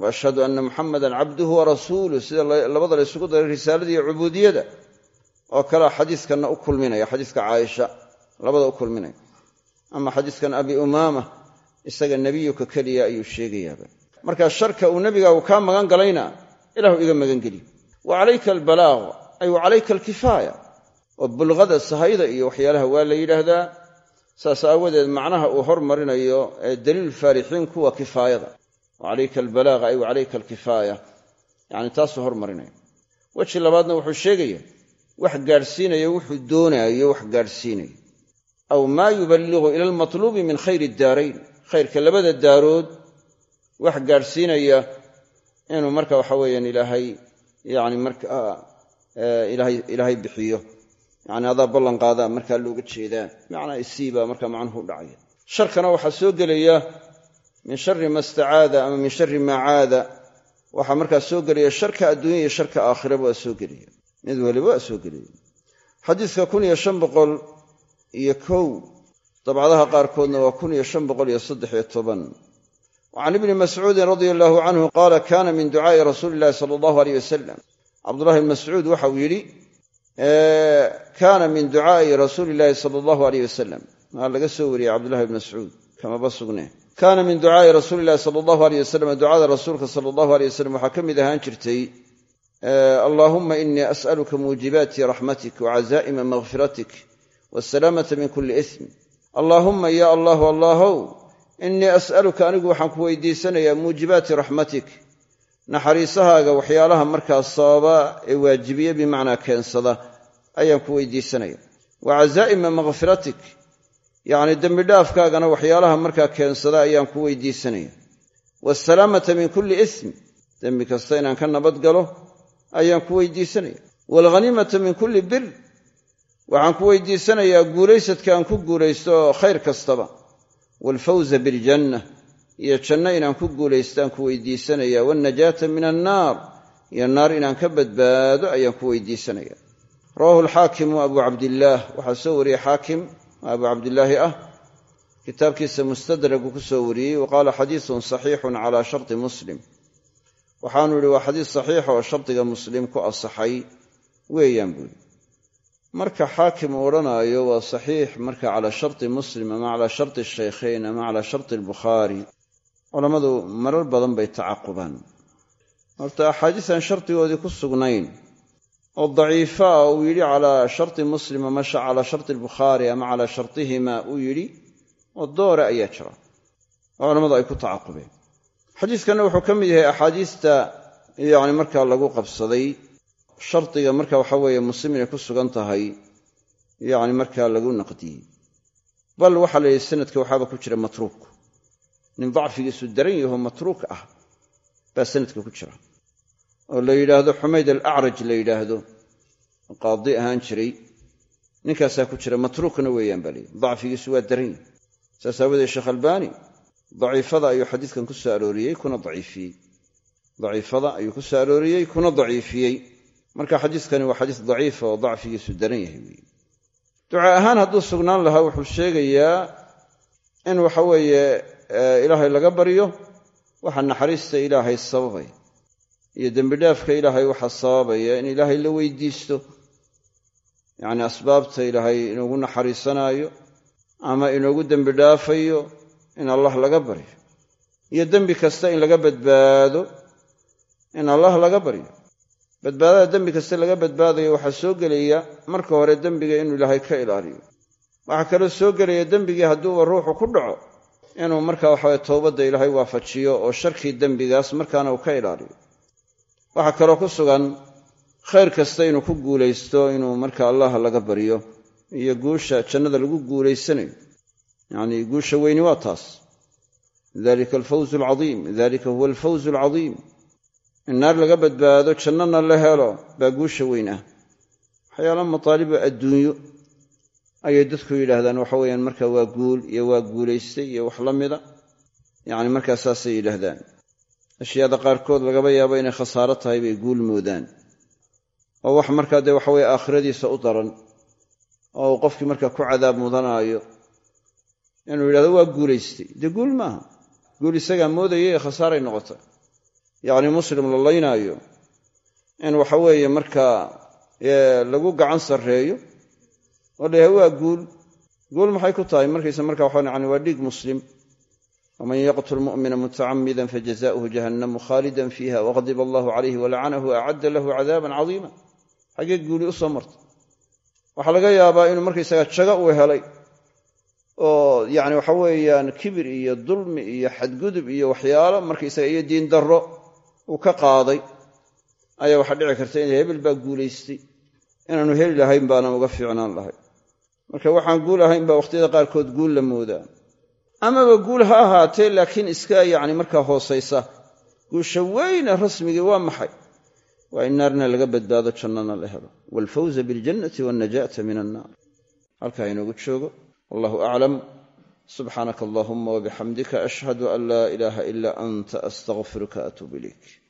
wa ashhadu anna muxamadan cabduhu wa rasuuluh sida labada la ysugu daray risaalada iyo cubuudiyada. Oo kalea xadiiskanna u kulminaya xadiiska caaisha labada u kulminaya ama xadiiskan abi umaama isaga nebiyuka keliya ayuu sheegayaaba. Marka sharka uu nebigaagu kaa magan galayna ilahu iga magangeli wa calayka albalaaq ay wa calayka alkifaaya. Oo bulqada sahayda iyo waxyaalaha waa la yidhaahdaa saas aawadeed macnaha uu hormarinayo ee daliil faarixiinku waa kifaayada. Wa calayka albalaaqa ay wa calayka alkifaaya. Yacni taasuu hormarinaya weji labaadna wuxuu sheegaya wax gaadhsiinaya wuxuu doonaayo wax gaadhsiinaya aw maa yuballigu ila almatluubi min khayri daarayn khayrka labada daarood wax gaadhsiinaya inuu marka waxa weeyaan ilaahay yani markaa ilaahay bixiyo yani adaa ballan qaadaa markaa looga jeedaa bimacnaa isii baa markaa macnuhu u dhacaya sharkana waxaa soo gelaya min shari ma istacaada ama min shari maa caada waxaa markaa soo gelaya sharka adduunya iyo sharka aakhiraba waa soo gelaya mid waliba waa soo gelaya xadiiska kun iyo shan boqol iyo kow dabcadaha qaarkoodna waa kun iyo shan boqol iyo saddex iyo toban. Wa can ibni mascuudin radia allahu canhu qaala kana min ducaa'i rasuuli illahi sala allahu aleyh wasalam cabdullahi bn mascuud waxau yidhi kaana min ducaa'i rasuuli illahi sala allahu aleyh wasalam maa laga soo wariyey cabdullahi bn mascuud kamaba sugne kaana min ducaa'i rasuuli illahi sala allahu aleyh wasalam ducada rasuulka sala allahu aleyh wasalam waxaa ka mid ahaan jirtay allaahuma inii as'aluka muujibaati raxmatik wacazaa'ima makfiratik waasalaamata min kulli ism allaahumma ya allahu allaahow innii as'aluka anigu waxaan ku weydiisanayaa muujibaati raxmatik naxariisahaaga waxyaalaha markaas sababa ee waajibiye bimacnaa keensada ayaan ku weydiisanaya wa cazaa'ima makfiratik yacni dembidhaafkaagana waxyaalaha markaa keensada ayaan ku weydiisanaya waasalaamata min kulli ism dembi kasta inaan ka nabad galo ayaan ku weydiisanaya waalghaniimata min kulli bir waxaan ku weydiisanayaa guulaysadka aan ku guulaysto khayr kastaba. Waalfawza biljanna iyo janno inaan ku guulaystaan ku weydiisanaya waannajaata min annaar iyo naar inaan ka badbaado ayaan ku weydiisanaya rawahu alxaakimu abu cabdillaah waxaa soo wariyey xaakim abu cabdillaahi ah. Kitaabkiisa mustadragu ku soo wariyey. Wa qaala xadiisun saxiixun calaa sharti muslim. Waxaanu idhi waa xadiis saxiixa oo shardiga muslim ku asaxay. Weeyaan buuri marka xaakim uu odhanaayo waa saxiix marka calaa sharti muslim ama calaa sharti shaykhayn ama calaa sharti albukhaari culammadu marar badan bay tacaqubaan. Horta axaadiisaan shardigoodii ku sugnayn oo daciifa ah uu yidhi calaa sharti muslim ama calaa sharti albukhaari ama calaa shartihima uu yidhi oo doore ayaa jira. Oo culammadu ay ku tacaqubeen. Xadiiskanna wuxuu ka mid yahay axaadiista yacni markaa lagu qabsaday shardiga marka waxa weeye muslim inay ku sugan tahay yacni markaa lagu naqdiyey. Bal waxaa la yidhi sanadka waxaaba ku jira matruuk. Nin dacfigiisu daran yaho matruuk ah baa sanadka ku jira. Oo la yidhaahdo xumayd alacraj la yidhaahdo qaadi ahaan jiray ninkaasaa ku jira matruukna weeyaan baa layidhi dacfigiisu waa daran yahy saas aawadeed sheekh albaani daciifada ayuu xadiiskan ku soo arooriyey kuna daciifiyey. Daciifada ayuu ku soo arooriyey kuna daciifiyey marka xadiiskani waa xadiis daciifa oo dacfigiisu daran yahay weeye duca ahaan hadduu sugnaan lahaa wuxuu sheegayaa in waxa weeye ilaahay laga baryo waxa naxariista ilaahay sababaya iyo dembidhaafka ilaahay waxa sababaya in ilaahay la weydiisto. Yacni asbaabta ilaahay inoogu naxariisanaayo ama inoogu dembidhaafayo in allah laga baryo iyo dembi kasta in laga badbaado in allah laga baryo badbaadada dembi kasta laga badbaadayo waxaa soo gelaya marka hore dembiga inuu ilaahay ka ilaaliyo. Waxaa kaloo soo gelaya dembigii hadduuba ruuxu ku dhaco inuu markaa waxaweye towbadda ilaahay waafajiyo oo sharkii dembigaas markaana uu ka ilaaliyo. Waxaa kaloo ku sugan khayr kasta inuu ku guulaysto inuu marka allah laga baryo iyo guusha jannada lagu guulaysanayo yacnii guusha weyni waa taas. Dalika alfawzu alcadiim dalika huwa alfawzu alcadiim in naar laga badbaado jannana la helo baa guusha weyn ah. Waxyaala mataaliba adduunyo ayay dadku yidhaahdaan. Waxa weeyaan marka waa guul iyo waa guulaystay iyo wax la mida yacni markaa saasay yidhaahdaan. Ashyaada qaarkood lagaba yaabo inay khasaaro tahay bay guul moodaan. Oo wax markaa dee waxa weye aakhiradiisa u daran oo uu qofkii markaa ku cadaab mudanaayo. Inuu yidhahdo waa guulaystay. Dee guul maaha. Guul isagaa moodaya ee khasaaray noqotay yacni muslim la laynaayo in waxa weeye markaa lagu gacan sarreeyo. oo la waa guul. Guul maxay ku tahay? Markaysa marka waxa yani waa dhiig muslim. Waman yaqtul mu'mina mutacamidan fajazaؤuhu jahannamu khaalidan fiiha waqadiba allahu calayhi walacanahu acadda lahu cadaaban cadiima. Xaggee guuli u soo martay. Waxaa laga yaabaa inuu markaysaga jago uu helay. Oo yani waxa weeyaan kibir iyo dulmi iyo xadgudub iyo waxyaalo markaysaga iyo diin uu ka qaaday ayaa waxaa dhici karta in hebel baa guulaystay inaanu heli lahayn baana uga fiicnaan lahay marka waxaan guul ahayn baa wakhtiyada qaarkood guul la moodaa amaba guul ha ahaatee laakiin iska yacni markaa hoosaysa guusha weyne rasmigii waa maxay? Waa in naarna laga badbaado jannana la helo. Waalfawza biاljannati waannajaata min annaar halkaa inoogu joogo. Wallahu aclam subxaanaka allahuma wabixamdika ashhadu an laa ilaaha ila anta astaqfiruka atuub ilayk